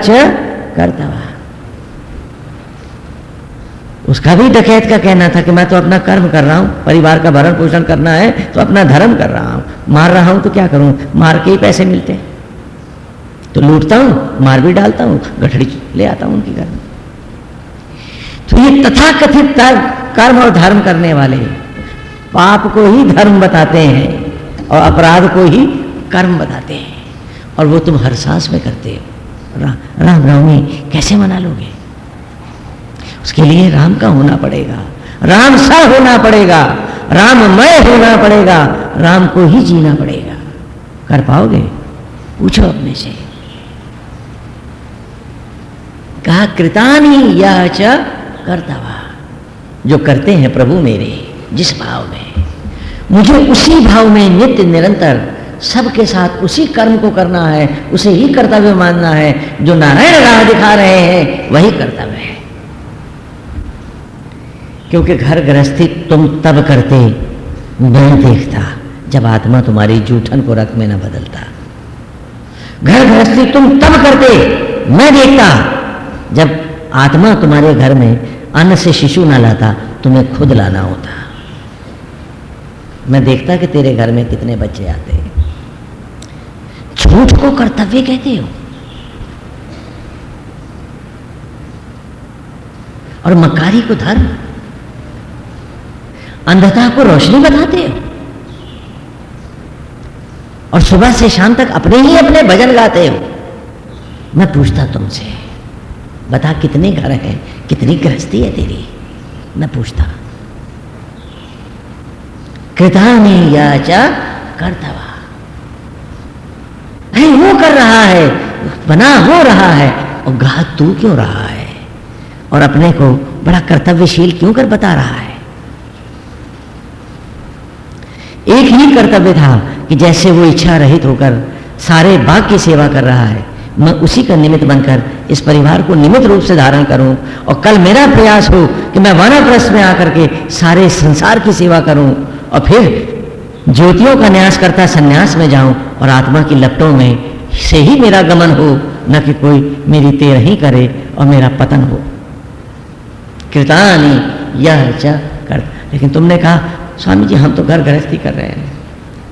कर्तव्य। उसका भी डकैत का कहना था कि मैं तो अपना कर्म कर रहा हूँ, परिवार का भरण पोषण करना है तो अपना धर्म कर रहा हूँ। मार रहा हूँ तो क्या करूँ? मार के ही पैसे मिलते हैं। तो लूटता हूँ, मार भी डालता हूँ, गठड़ी ले आता हूँ उनके घर में। तो ये तथा कथित कर्म और धर्म करने वाले पाप को ही धर्म बताते हैं और अपराध को ही कर्म बताते हैं। और वो तुम हर सांस में करते हो। रा, राम रावणी कैसे मना लोगे? उसके लिए राम का होना पड़ेगा। राम सा होना पड़ेगा। राममय होना पड़ेगा। राम को ही जीना पड़ेगा। कर पाओगे? पूछो अपने से। कहा कृतानी यह च कर्तवा जो करते हैं प्रभु मेरे, जिस भाव में। मुझे उसी भाव में नित्य निरंतर सबके साथ उसी कर्म को करना है, उसे ही कर्तव्य मानना है, जो नारायण राह दिखा रहे हैं, वही कर्तव्य है। क्योंकि घर गृहस्थी तुम तब करते, मैं देखता, जब आत्मा तुम्हारी जूठन को रक्त में न बदलता। घर गृहस्थी तुम तब करते, मैं देखता, जब आत्मा तुम्हारे घर में अन्न से शिशु ना लाता, तुम्हें खुद लाना होता। मैं देखता कि तेरे घर में कितने बच्चे आते हैं। झूठ को कर्तव्य कहते हो? और मकारी को धर्म? अंधता को रोशनी बनाते हो? और सुबह से शाम तक अपने ही अपने भजन गाते हो? मैं पूछता तुमसे, बता कितने घर हैं? कितनी गृहस्थी है तेरी? मैं पूछता। कृता कृतानी याचा कर्तवा। अरे वो कर रहा है, बना हो रहा है, और गा तू क्यों रहा है? और अपने को बड़ा कर्तव्यशील क्यों कर बता रहा है? एक ही कर्तव्य था कि जैसे वो इच्छा रहित होकर सारे बाग की सेवा कर रहा है मैं उसी का निमित्त बनकर इस परिवार को निमित्त रूप से धारण करूँ और कल मेरा प्रयास हो कि मैं वानाप्रस्थ में आकर के सारे संसार की सेवा करूँ और फिर ज्योतियों का न्यास करता संन्यास में जाऊँ और आत्मा की लपटों में से ही मेरा गमन हो, न कि कोई मेरी तेर ही करे और मेरा पतन हो। कृतानी, यह कर। लेकिन तुमने कहा, स्वामी जी, हम तो घर गृहस्थी कर रहे हैं।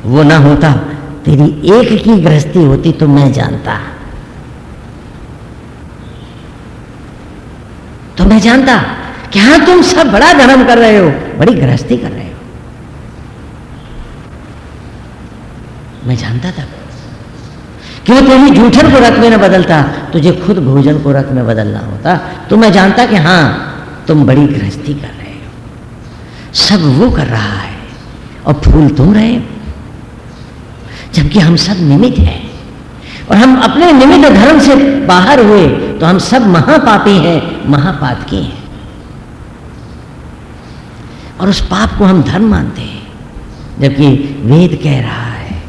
वो ना होता, तेरी एक की गृहस्थी होती तो मैं जानता। तो मैं जानता कि हाँ तुम सब बड़ा धर्म कर रहे हो, बड़ी गृहस्थी कर रहे हो। मैं जानता था। क्यों तेरी जूठन को रथ में न बदलता? तुझे खुद भोजन को रथ में बदलना होता। तो मैं जानता कि हाँ तुम बड़ी गृहस्थी कर रहे हो। सब वो कर रहा है, और फूल तुम रहे जबकि हम सब निमित हैं, और हम अपने निमित्त धर्म से बाहर हुए तो हम सब महापापी हैं, महापाप के हैं। और उस पाप को हम धर्म मानते हैं, जबकि वेद कह रहा है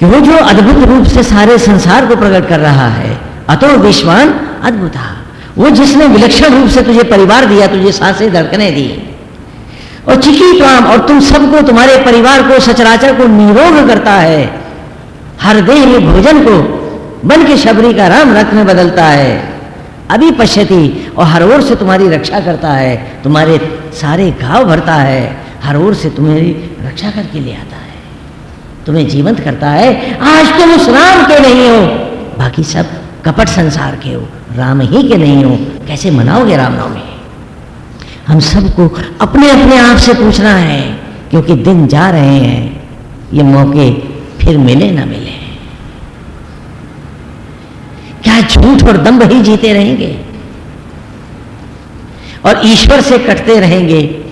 कि वो जो अद्भुत रूप से सारे संसार को प्रकट कर रहा है, अतो विश्वान अद्भुत। वो जिसने विलक्षण रूप से तुझे परिवार दिया, तुझे साँसें धड़कने दी, और चिकी प्राम और तुम सबको, तुम्हारे परिवार को, सचराचर को निरोग करता है, हर देह में भोजन को बन के शबरी का राम रथ में बदलता है। अभी पश्यति, और हर ओर से तुम्हारी रक्षा करता है। तुम्हारे सारे घाव भरता है। हर ओर से तुम्हारी रक्षा करके ले आता है। तुम्हें जीवंत करता है। आज तुम उस राम के नहीं हो। बाकी सब कपट संसार के हो। राम ही के नहीं हो। कैसे मनाओगे रामनवमी? हम सबको अपने अपने आप से पूछना है, क्योंकि दिन जा रहे हैं। ये मौके फिर मिले ना मिले क्या झूठ और दम्भ ही जीते रहेंगे। और ईश्वर से कटते रहेंगे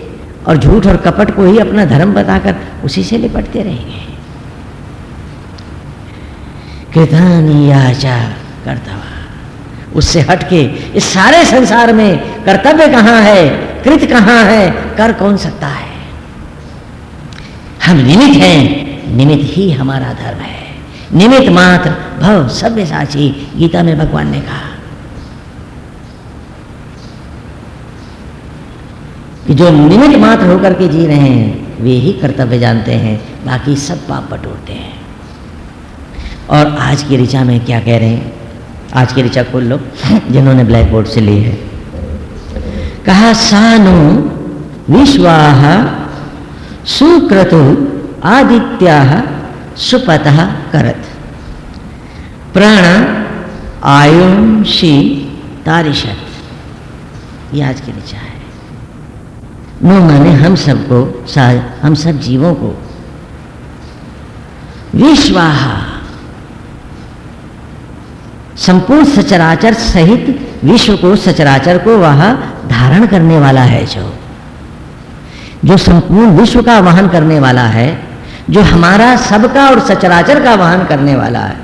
और झूठ और कपट को ही अपना धर्म बताकर उसी से लिपटते रहेंगे। कृतानी आचार कर्तव्य। उससे हटके इस सारे संसार में कर्तव्य कहाँ है, कृत कहाँ है, कर कौन सकता है? हम निमित हैं, निमित ही हमारा धर्म है। निमित मात्र भव सभ्य साची गीता में भगवान ने कहा कि जो निमित मात्र होकर के जी रहे हैं, वे ही कर्तव्य जानते हैं, बाकी सब पाप बटोरते हैं। और आज की ऋचा में क्या कह रहे हैं? आज की ऋचा खोल लो जिन्होंने ब्लैक बोर्ड से ली है। कहा, सानु विश्वाह सुक्रतु आदित्या सुपतः करत। प्राण आयुषी तारिशत ये आज की ऋचा है। नो माने हम सबको हम सब जीवों को विश्वाहा, संपूर्ण सचराचर सहित विश्व को, सचराचर को वह धारण करने वाला है जो। जो संपूर्ण विश्व का वहन करने वाला है जो हमारा सबका और सचराचर का वाहन करने वाला है।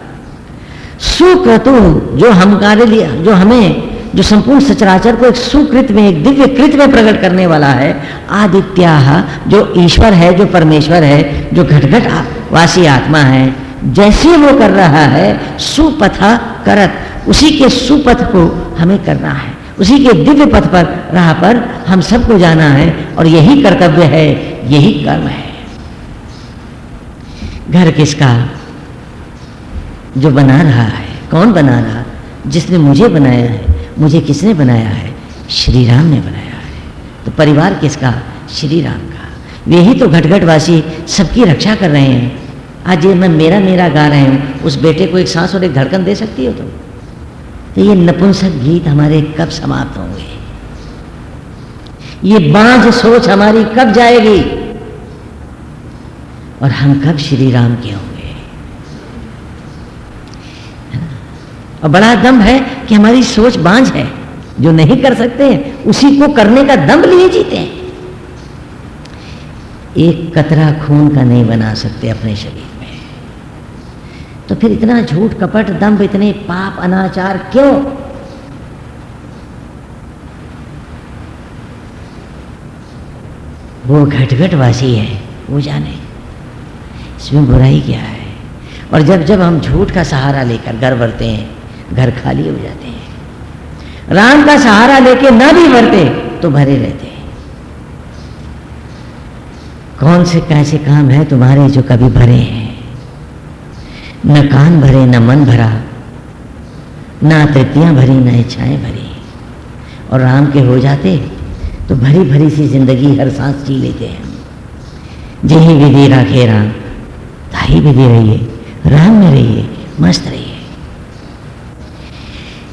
सुक्रतु जो हमारे लिए, जो हमें, जो संपूर्ण सचराचर को एक सुकृत में, एक दिव्य कृत में प्रकट करने वाला है आदित्या जो ईश्वर है, जो परमेश्वर है, जो घटघट वासी आत्मा है, जैसे वो कर रहा है, सुपथा करत। उसी के सुपथ को हमें करना है। उसी के दिव्य पथ पर, राह पर हम सबको जाना है, और यही कर्तव्य है, यही कर्म है। घर किसका? जो बना रहा है। कौन बना रहा? जिसने मुझे बनाया है। मुझे किसने बनाया है? श्री राम ने बनाया है। तो परिवार किसका? श्री राम का। वे ही तो घटघटवासी सबकी रक्षा कर रहे हैं। आज ये मैं मेरा मेरा गा रहे हूँ। उस बेटे को एक सांस और एक धड़कन दे सकती हो तुम? तो ये नपुंसक गीत हमारे कब समाप्त होंगे? ये बांझ सोच हमारी कब जाएगी? और हम कब श्री राम के होंगे? और बड़ा दम है कि हमारी सोच बांझ है। जो नहीं कर सकते हैं, उसी को करने का दम लिए जीते हैं। एक कतरा खून का नहीं बना सकते अपने शरीर में। तो फिर इतना झूठ कपट, दम्भ, इतने पाप, अनाचार क्यों? वो घटघट वासी है, वो जाने। इसमें बुराई क्या है? और जब जब हम झूठ का सहारा लेकर घर भरते हैं, घर खाली हो जाते हैं। राम का सहारा लेके ना भी भरते तो भरे रहते हैं। कौन से कैसे काम है तुम्हारे जो कभी भरे हैं? न कान भरे, न मन भरा, ना तृप्तियाँ भरी, न इच्छाएँ भरी। और राम के हो जाते तो भरी भरी सी ज़िंदगी हर सांस जी लेते हैं। जही विधि राखे राम। ताही रही है, राम में रहिए मस्त रहिए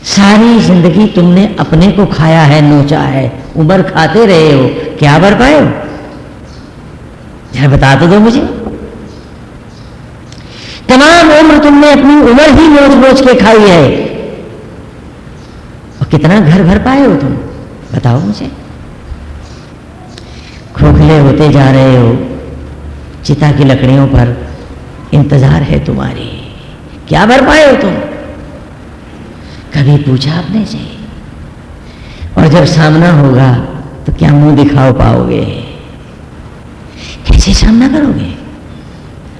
सारी ज़िंदगी तुमने अपने को खाया है, नोचा है, उम्र खाते रहे हो, क्या भर पाए हो? जरा बता तो दो मुझे। तमाम उम्र तुमने अपनी उम्र ही नोच नोच के खाई है। और कितना घर भर पाए हो तुम, बताओ मुझे। खोखले होते जा रहे हो, चिता की लकड़ियों पर इंतज़ार है तुम्हारी। क्या भर पाए हो तुम? कभी पूछा आपने से और जब सामना होगा तो क्या मुँह दिखाओ पाओगे? कैसे सामना करोगे?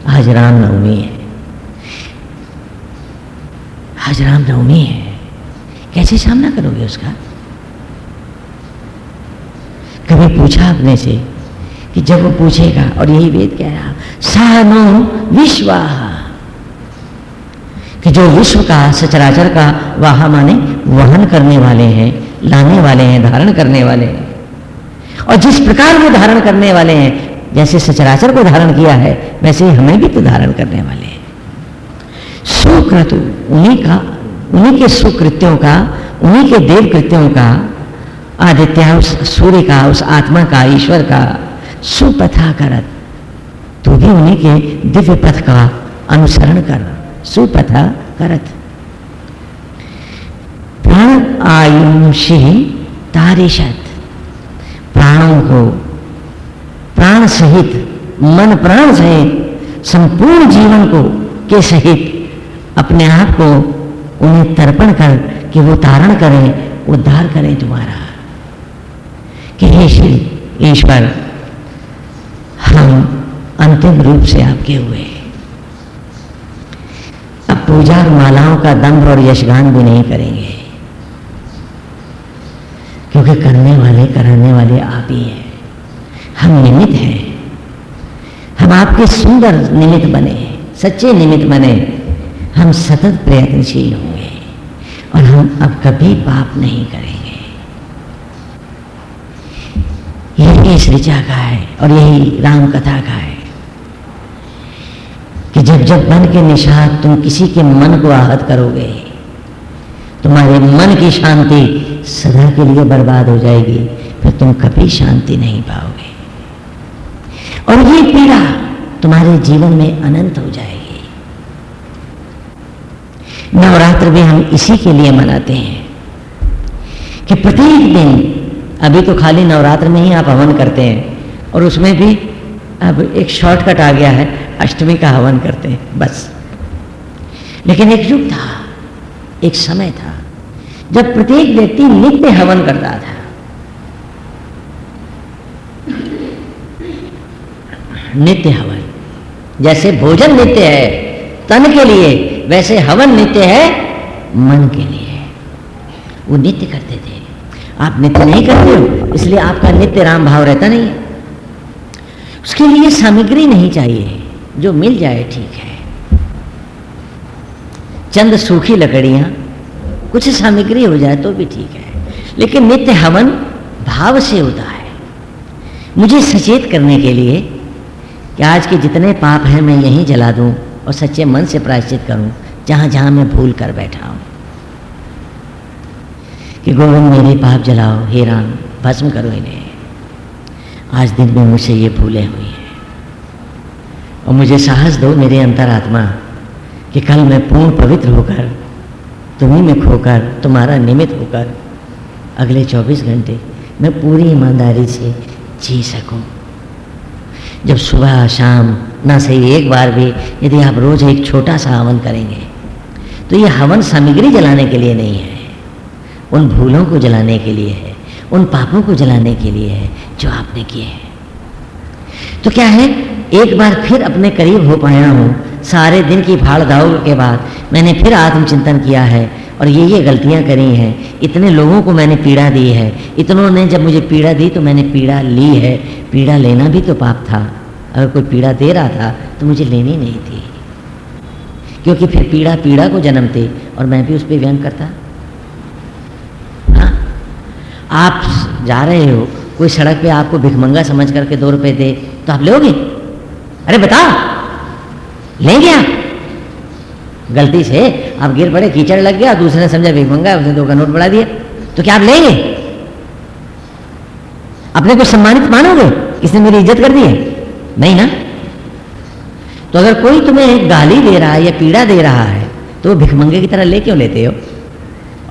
आज रामनवमी है। आज रामनवमी है। कैसे सामना करोगे उसका? कभी पूछा अपने से कि जब वो पूछेगा, और यही वेद कह रहा, सानो विश्वाह। कि जो विश्व का, सचराचर का वाह माने वहन करने वाले हैं, लाने वाले हैं, धारण करने वाले हैं। और जिस प्रकार वो धारण करने वाले हैं, जैसे सचराचर को धारण किया है, वैसे ही हमें भी तो धारण करने वाले हैं। सुकृत, उन्हीं का, उन्हीं के सुकृत्यों का, उन्हीं के देव कृत्यों का, आदित्य उस, सूर्य का, उस आत्मा का, ईश्वर का सुपथा करत तो भी उन्हीं के दिव्य पथ का अनुसरण कर सुपथा करत प्राण आयुषि तारिशत प्राणों को प्राण सहित, मन प्राण सहित, संपूर्ण जीवन को, के सहित अपने आप को उन्हें तर्पण कर, कि वो तारण करें, उद्धार करें तुम्हारा कि हे श्री ईश्वर हम अंतिम रूप से आपके हुए अब पूजा मालाओं का दम्भ और यशगान भी नहीं करेंगे। क्योंकि करने वाले, कराने वाले आप ही हैं। हम निमित हैं। हम आपके सुंदर निमित्त बने सच्चे निमित्त बने। हम सतत प्रयत्नशील होंगे। और हम अब कभी पाप नहीं करेंगे। यही इस ऋचा का है और यही राम कथा का है कि जब जब मन के निषाद तुम किसी के मन को आहत करोगे, तुम्हारे मन की शांति सदा के लिए बर्बाद हो जाएगी, फिर तुम कभी शांति नहीं पाओगे। और ये पीड़ा तुम्हारे जीवन में अनंत हो जाएगी। नवरात्र भी हम इसी के लिए मनाते हैं कि प्रत्येक दिन अभी तो खाली नवरात्र में ही आप हवन करते हैं। और उसमें भी अब एक शॉर्टकट आ गया है, अष्टमी का हवन करते हैं, बस। लेकिन एक युग था, एक समय था, जब प्रत्येक व्यक्ति नित्य हवन करता था। नित्य हवन, जैसे भोजन नित्य है, तन के लिए, वैसे हवन नित्य है, मन के लिए। वो नित्य करते थे। आप नित्य नहीं करते हो, इसलिए आपका नित्य राम भाव रहता नहीं उसके लिए सामग्री नहीं चाहिए, जो मिल जाए ठीक है। चंद सूखी लकड़ियाँ, कुछ सामग्री हो जाए तो भी ठीक है, लेकिन नित्य हवन भाव से होता है। मुझे सचेत करने के लिए कि आज के जितने पाप हैं, मैं यहीं जला दूँ और सच्चे मन से प्रायश्चित करूँ जहाँ जहाँ मैं भूल कर बैठा हूँ। कि गोविंद मेरे पाप जलाओ, हे राम, भस्म करो इन्हें। आज दिन में मुझसे ये भूलें हुई हैं। और मुझे साहस दो मेरे अंतरात्मा, कि कल मैं पूर्ण पवित्र होकर तुम्ही में खोकर, तुम्हारा निमित्त होकर, अगले 24 घंटे मैं पूरी ईमानदारी से जी सकूँ। जब सुबह, शाम, ना सही एक बार भी यदि आप रोज एक छोटा सा हवन करेंगे तो ये हवन सामग्री जलाने के लिए नहीं है। उन भूलों को जलाने के लिए है, उन पापों को जलाने के लिए है जो आपने किए हैं। तो क्या है? एक बार फिर अपने करीब हो पाया हूँ। सारे दिन की भाड़ दौड़ के बाद मैंने फिर आत्मचिंतन किया है और ये ये गलतियाँ करी हैं। इतने लोगों को मैंने पीड़ा दी है। इतनों ने जब मुझे पीड़ा दी तो मैंने पीड़ा ली है। पीड़ा लेना भी तो पाप था। अगर कोई पीड़ा दे रहा था तो मुझे लेनी नहीं थी। क्योंकि फिर पीड़ा पीड़ा को जन्म जन्मते और मैं भी उस पर व्यंग करता। आप जा रहे हो, कोई सड़क पे आपको भिखमंगा समझ करके दो रुपए दे तो आप लोगे? अरे बता, लेंगे आप? गलती से आप गिर पड़े, कीचड़ लग गया, दूसरे ने समझा भिखमंगा, उसने दो का नोट बढ़ा दिया तो क्या आप लेंगे? अपने को सम्मानित मानोगे? किसने मेरी इज़्ज़त कर दी है। नहीं ना? तो अगर कोई तुम्हें गाली दे रहा है या पीड़ा दे रहा है तो भिखमंगे की तरह ले क्यों लेते हो?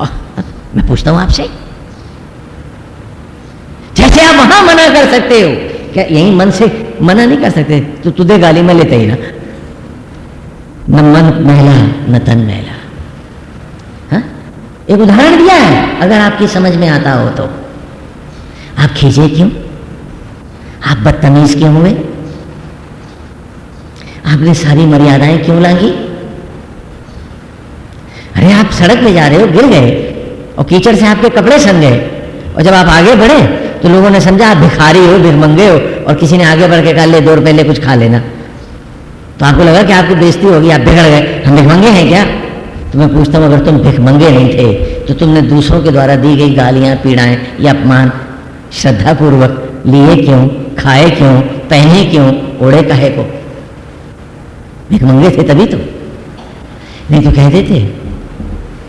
मैं पूछता हूँ आपसे। आप वहाँ मना कर सकते हो। क्या यही मन से मना नहीं कर सकते? तो तुझे गाली में लेते ही ना। न मन महिला, न तन मैला हाँ? एक उदाहरण दिया है, अगर आपकी समझ में आता हो तो। आप खींचे क्यों? आप बदतमीज क्यों हुए? आपने सारी मर्यादाएँ क्यों लांगी अरे, आप सड़क पे जा रहे हो, गिर गए। और कीचड़ से आपके कपड़े सन गए और जब आप आगे बढ़े तो लोगों ने समझा, आप भिखारी हो भिखमंगे हो, और किसी ने आगे बढ़ के कहा, ले, दो रुपए ले, कुछ खा लेना। तो आपको लगा कि आपकी बेइज्जती होगी, आप बिगड़ गए। हम भिखमंगे हैं क्या? तो मैं पूछता हूँ, अगर तुम भिखमंगे नहीं थे तो तुमने दूसरों के द्वारा दी गई गालियाँ, पीड़ाएँ या अपमान श्रद्धापूर्वक लिए क्यों, खाए क्यों, पहने क्यों, ओढ़े कहे को? भिखमंगे थे तभी तो। नहीं तो कह देते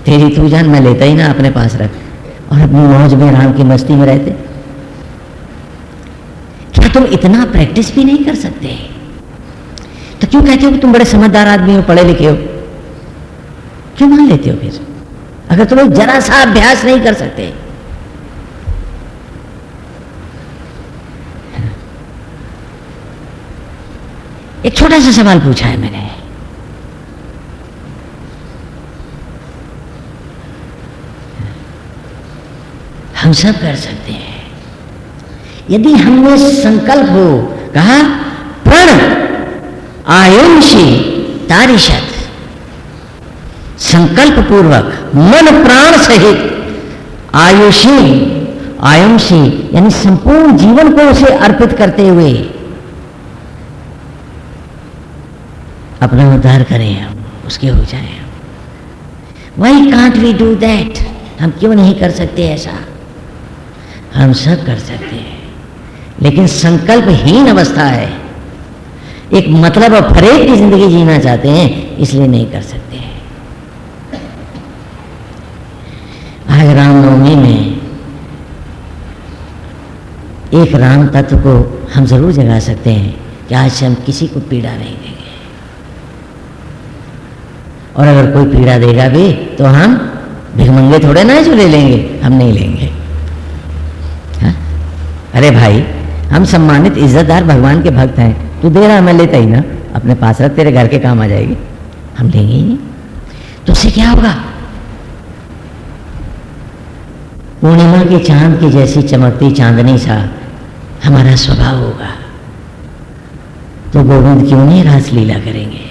तेरी तू जान मैं लेता ही ना अपने पास रख, और अपनी मौज में राम की मस्ती में रहते। तुम इतना प्रैक्टिस भी नहीं कर सकते। तो क्यों कहते हो कि तुम बड़े समझदार आदमी हो, पढ़े लिखे हो? क्यों मान लेते हो फिर? अगर तुम जरा सा अभ्यास नहीं कर सकते। एक छोटा सा सवाल पूछा है मैंने। हम सब कर सकते हैं। यदि हमने संकल्प हो, कहा, प्रण, आयुषी तारिशत संकल्प पूर्वक मन प्राण सहित, आयुषी आयुषी, यानी संपूर्ण जीवन को उसे अर्पित करते हुए, अपना उद्धार करें हम, उसके हो जाए why can't we do that हम क्यों नहीं कर सकते ऐसा? हम सब कर सकते हैं। लेकिन संकल्पहीन अवस्था है। एक मतलब और फरेब की ज़िंदगी जीना चाहते हैं, इसलिए नहीं कर सकते आज रामनवमी में एक राम तत्व को हम ज़रूर जगा सकते हैं कि आज से हम किसी को पीड़ा नहीं देंगे। और अगर कोई पीड़ा देगा भी तो हम भिखमंगे थोड़े ना जो ले लेंगे, हम नहीं लेंगे। हा? अरे भाई हम सम्मानित इज्जतदार भगवान के भक्त हैं। तू दे रहा मैं लेता ही ना। अपने पास रख, तेरे घर के काम आ जाएगी। हम लेंगे ही नहीं। तो उससे क्या होगा? पूर्णिमा के चाँद की जैसी चमकती चांदनी सा हमारा स्वभाव होगा। तो गोविंद क्यों नहीं रासलीला करेंगे?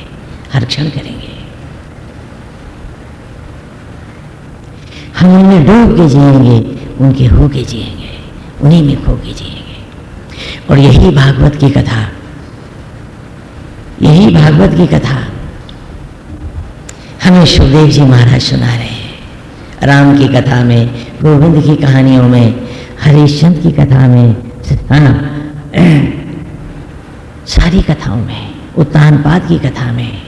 हर क्षण करेंगे। हम उनमें डूब के जिएँगे, उनके हो के जिएँगे, उन्हीं में खो के जिएँगे। और यही भागवत की कथा। यही भागवत की कथा। हमें सुखदेव जी महाराज सुना रहे हैं। राम की कथा में, गोविंद की कहानियों में हरिश्चंद की कथा में हाँ सारी कथाओं में, उत्तानपाद की कथा में,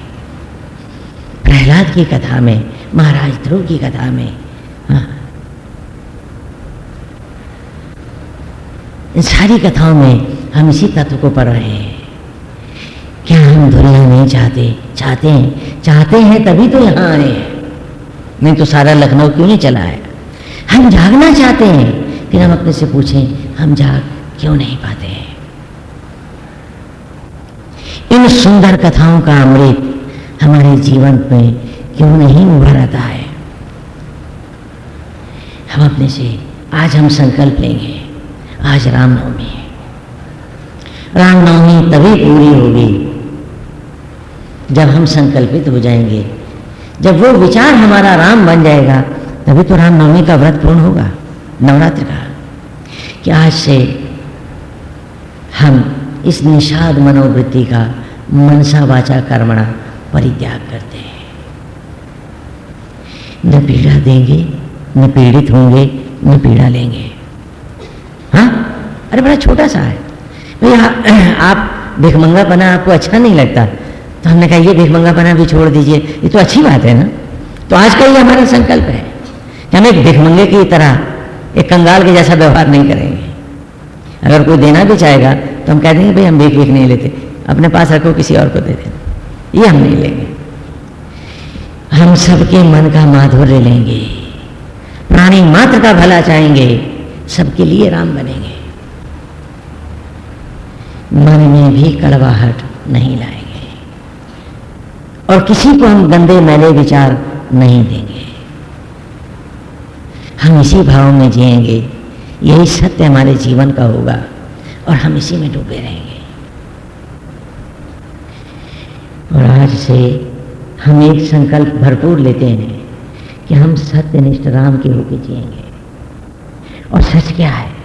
प्रहलाद की कथा में, महाराज ध्रुव की कथा में हाँ इन सारी कथाओं में हम इसी तत्व को पढ़ रहे हैं। क्या हम दुनिया नहीं चाहते? चाहते हैं। चाहते हैं तभी तो यहाँ आए हैं। नहीं तो सारा लखनऊ क्यों नहीं चला है? हम जागना चाहते हैं। फिर हम अपने से पूछें, हम जाग क्यों नहीं पाते हैं? इन सुंदर कथाओं का अमृत हमारे जीवन में क्यों नहीं उभर आता है? हम अपने से आज हम संकल्प लेंगे। आज रामनवमी है। रामनवमी तभी पूरी होगी जब हम संकल्पित हो जाएँगे। जब वो विचार हमारा राम बन जाएगा, तभी तो रामनवमी का व्रत पूर्ण होगा, नवरात्र का। कि आज से हम इस निषाद मनोवृत्ति का मनसा वाचा कर्मणा परित्याग करते हैं। न पीड़ा देंगे, न पीड़ित होंगे, न पीड़ा लेंगे। अरे बड़ा छोटा सा है। भैया आप भिखमंगा बना आपको अच्छा नहीं लगता। तो हमने कहा, ये भिखमंगा बना भी छोड़ दीजिए। ये तो अच्छी बात है ना? तो आज का ये हमारा संकल्प है कि हम एक भिखमंगे की तरह, एक कंगाल के जैसा व्यवहार नहीं करेंगे। अगर कोई देना भी चाहेगा तो हम कह देंगे, भाई, हम भीख भीख नहीं लेते। अपने पास रखो, किसी और को दे देना। ये हम नहीं लेंगे। हम सबके मन का माधुर्य लेंगे। प्राणी मात्र का भला चाहेंगे, सबके लिए राम बनेंगे। मन में भी कड़वाहट नहीं लाएँगे। और किसी को हम गंदे मैले विचार नहीं देंगे। हम इसी भाव में जिएँगे, यही सत्य हमारे जीवन का होगा और हम इसी में डूबे रहेंगे। और आज से हम एक संकल्प भरपूर लेते हैं कि हम सत्यनिष्ठ राम के होकर जिएँगे। और सच क्या है?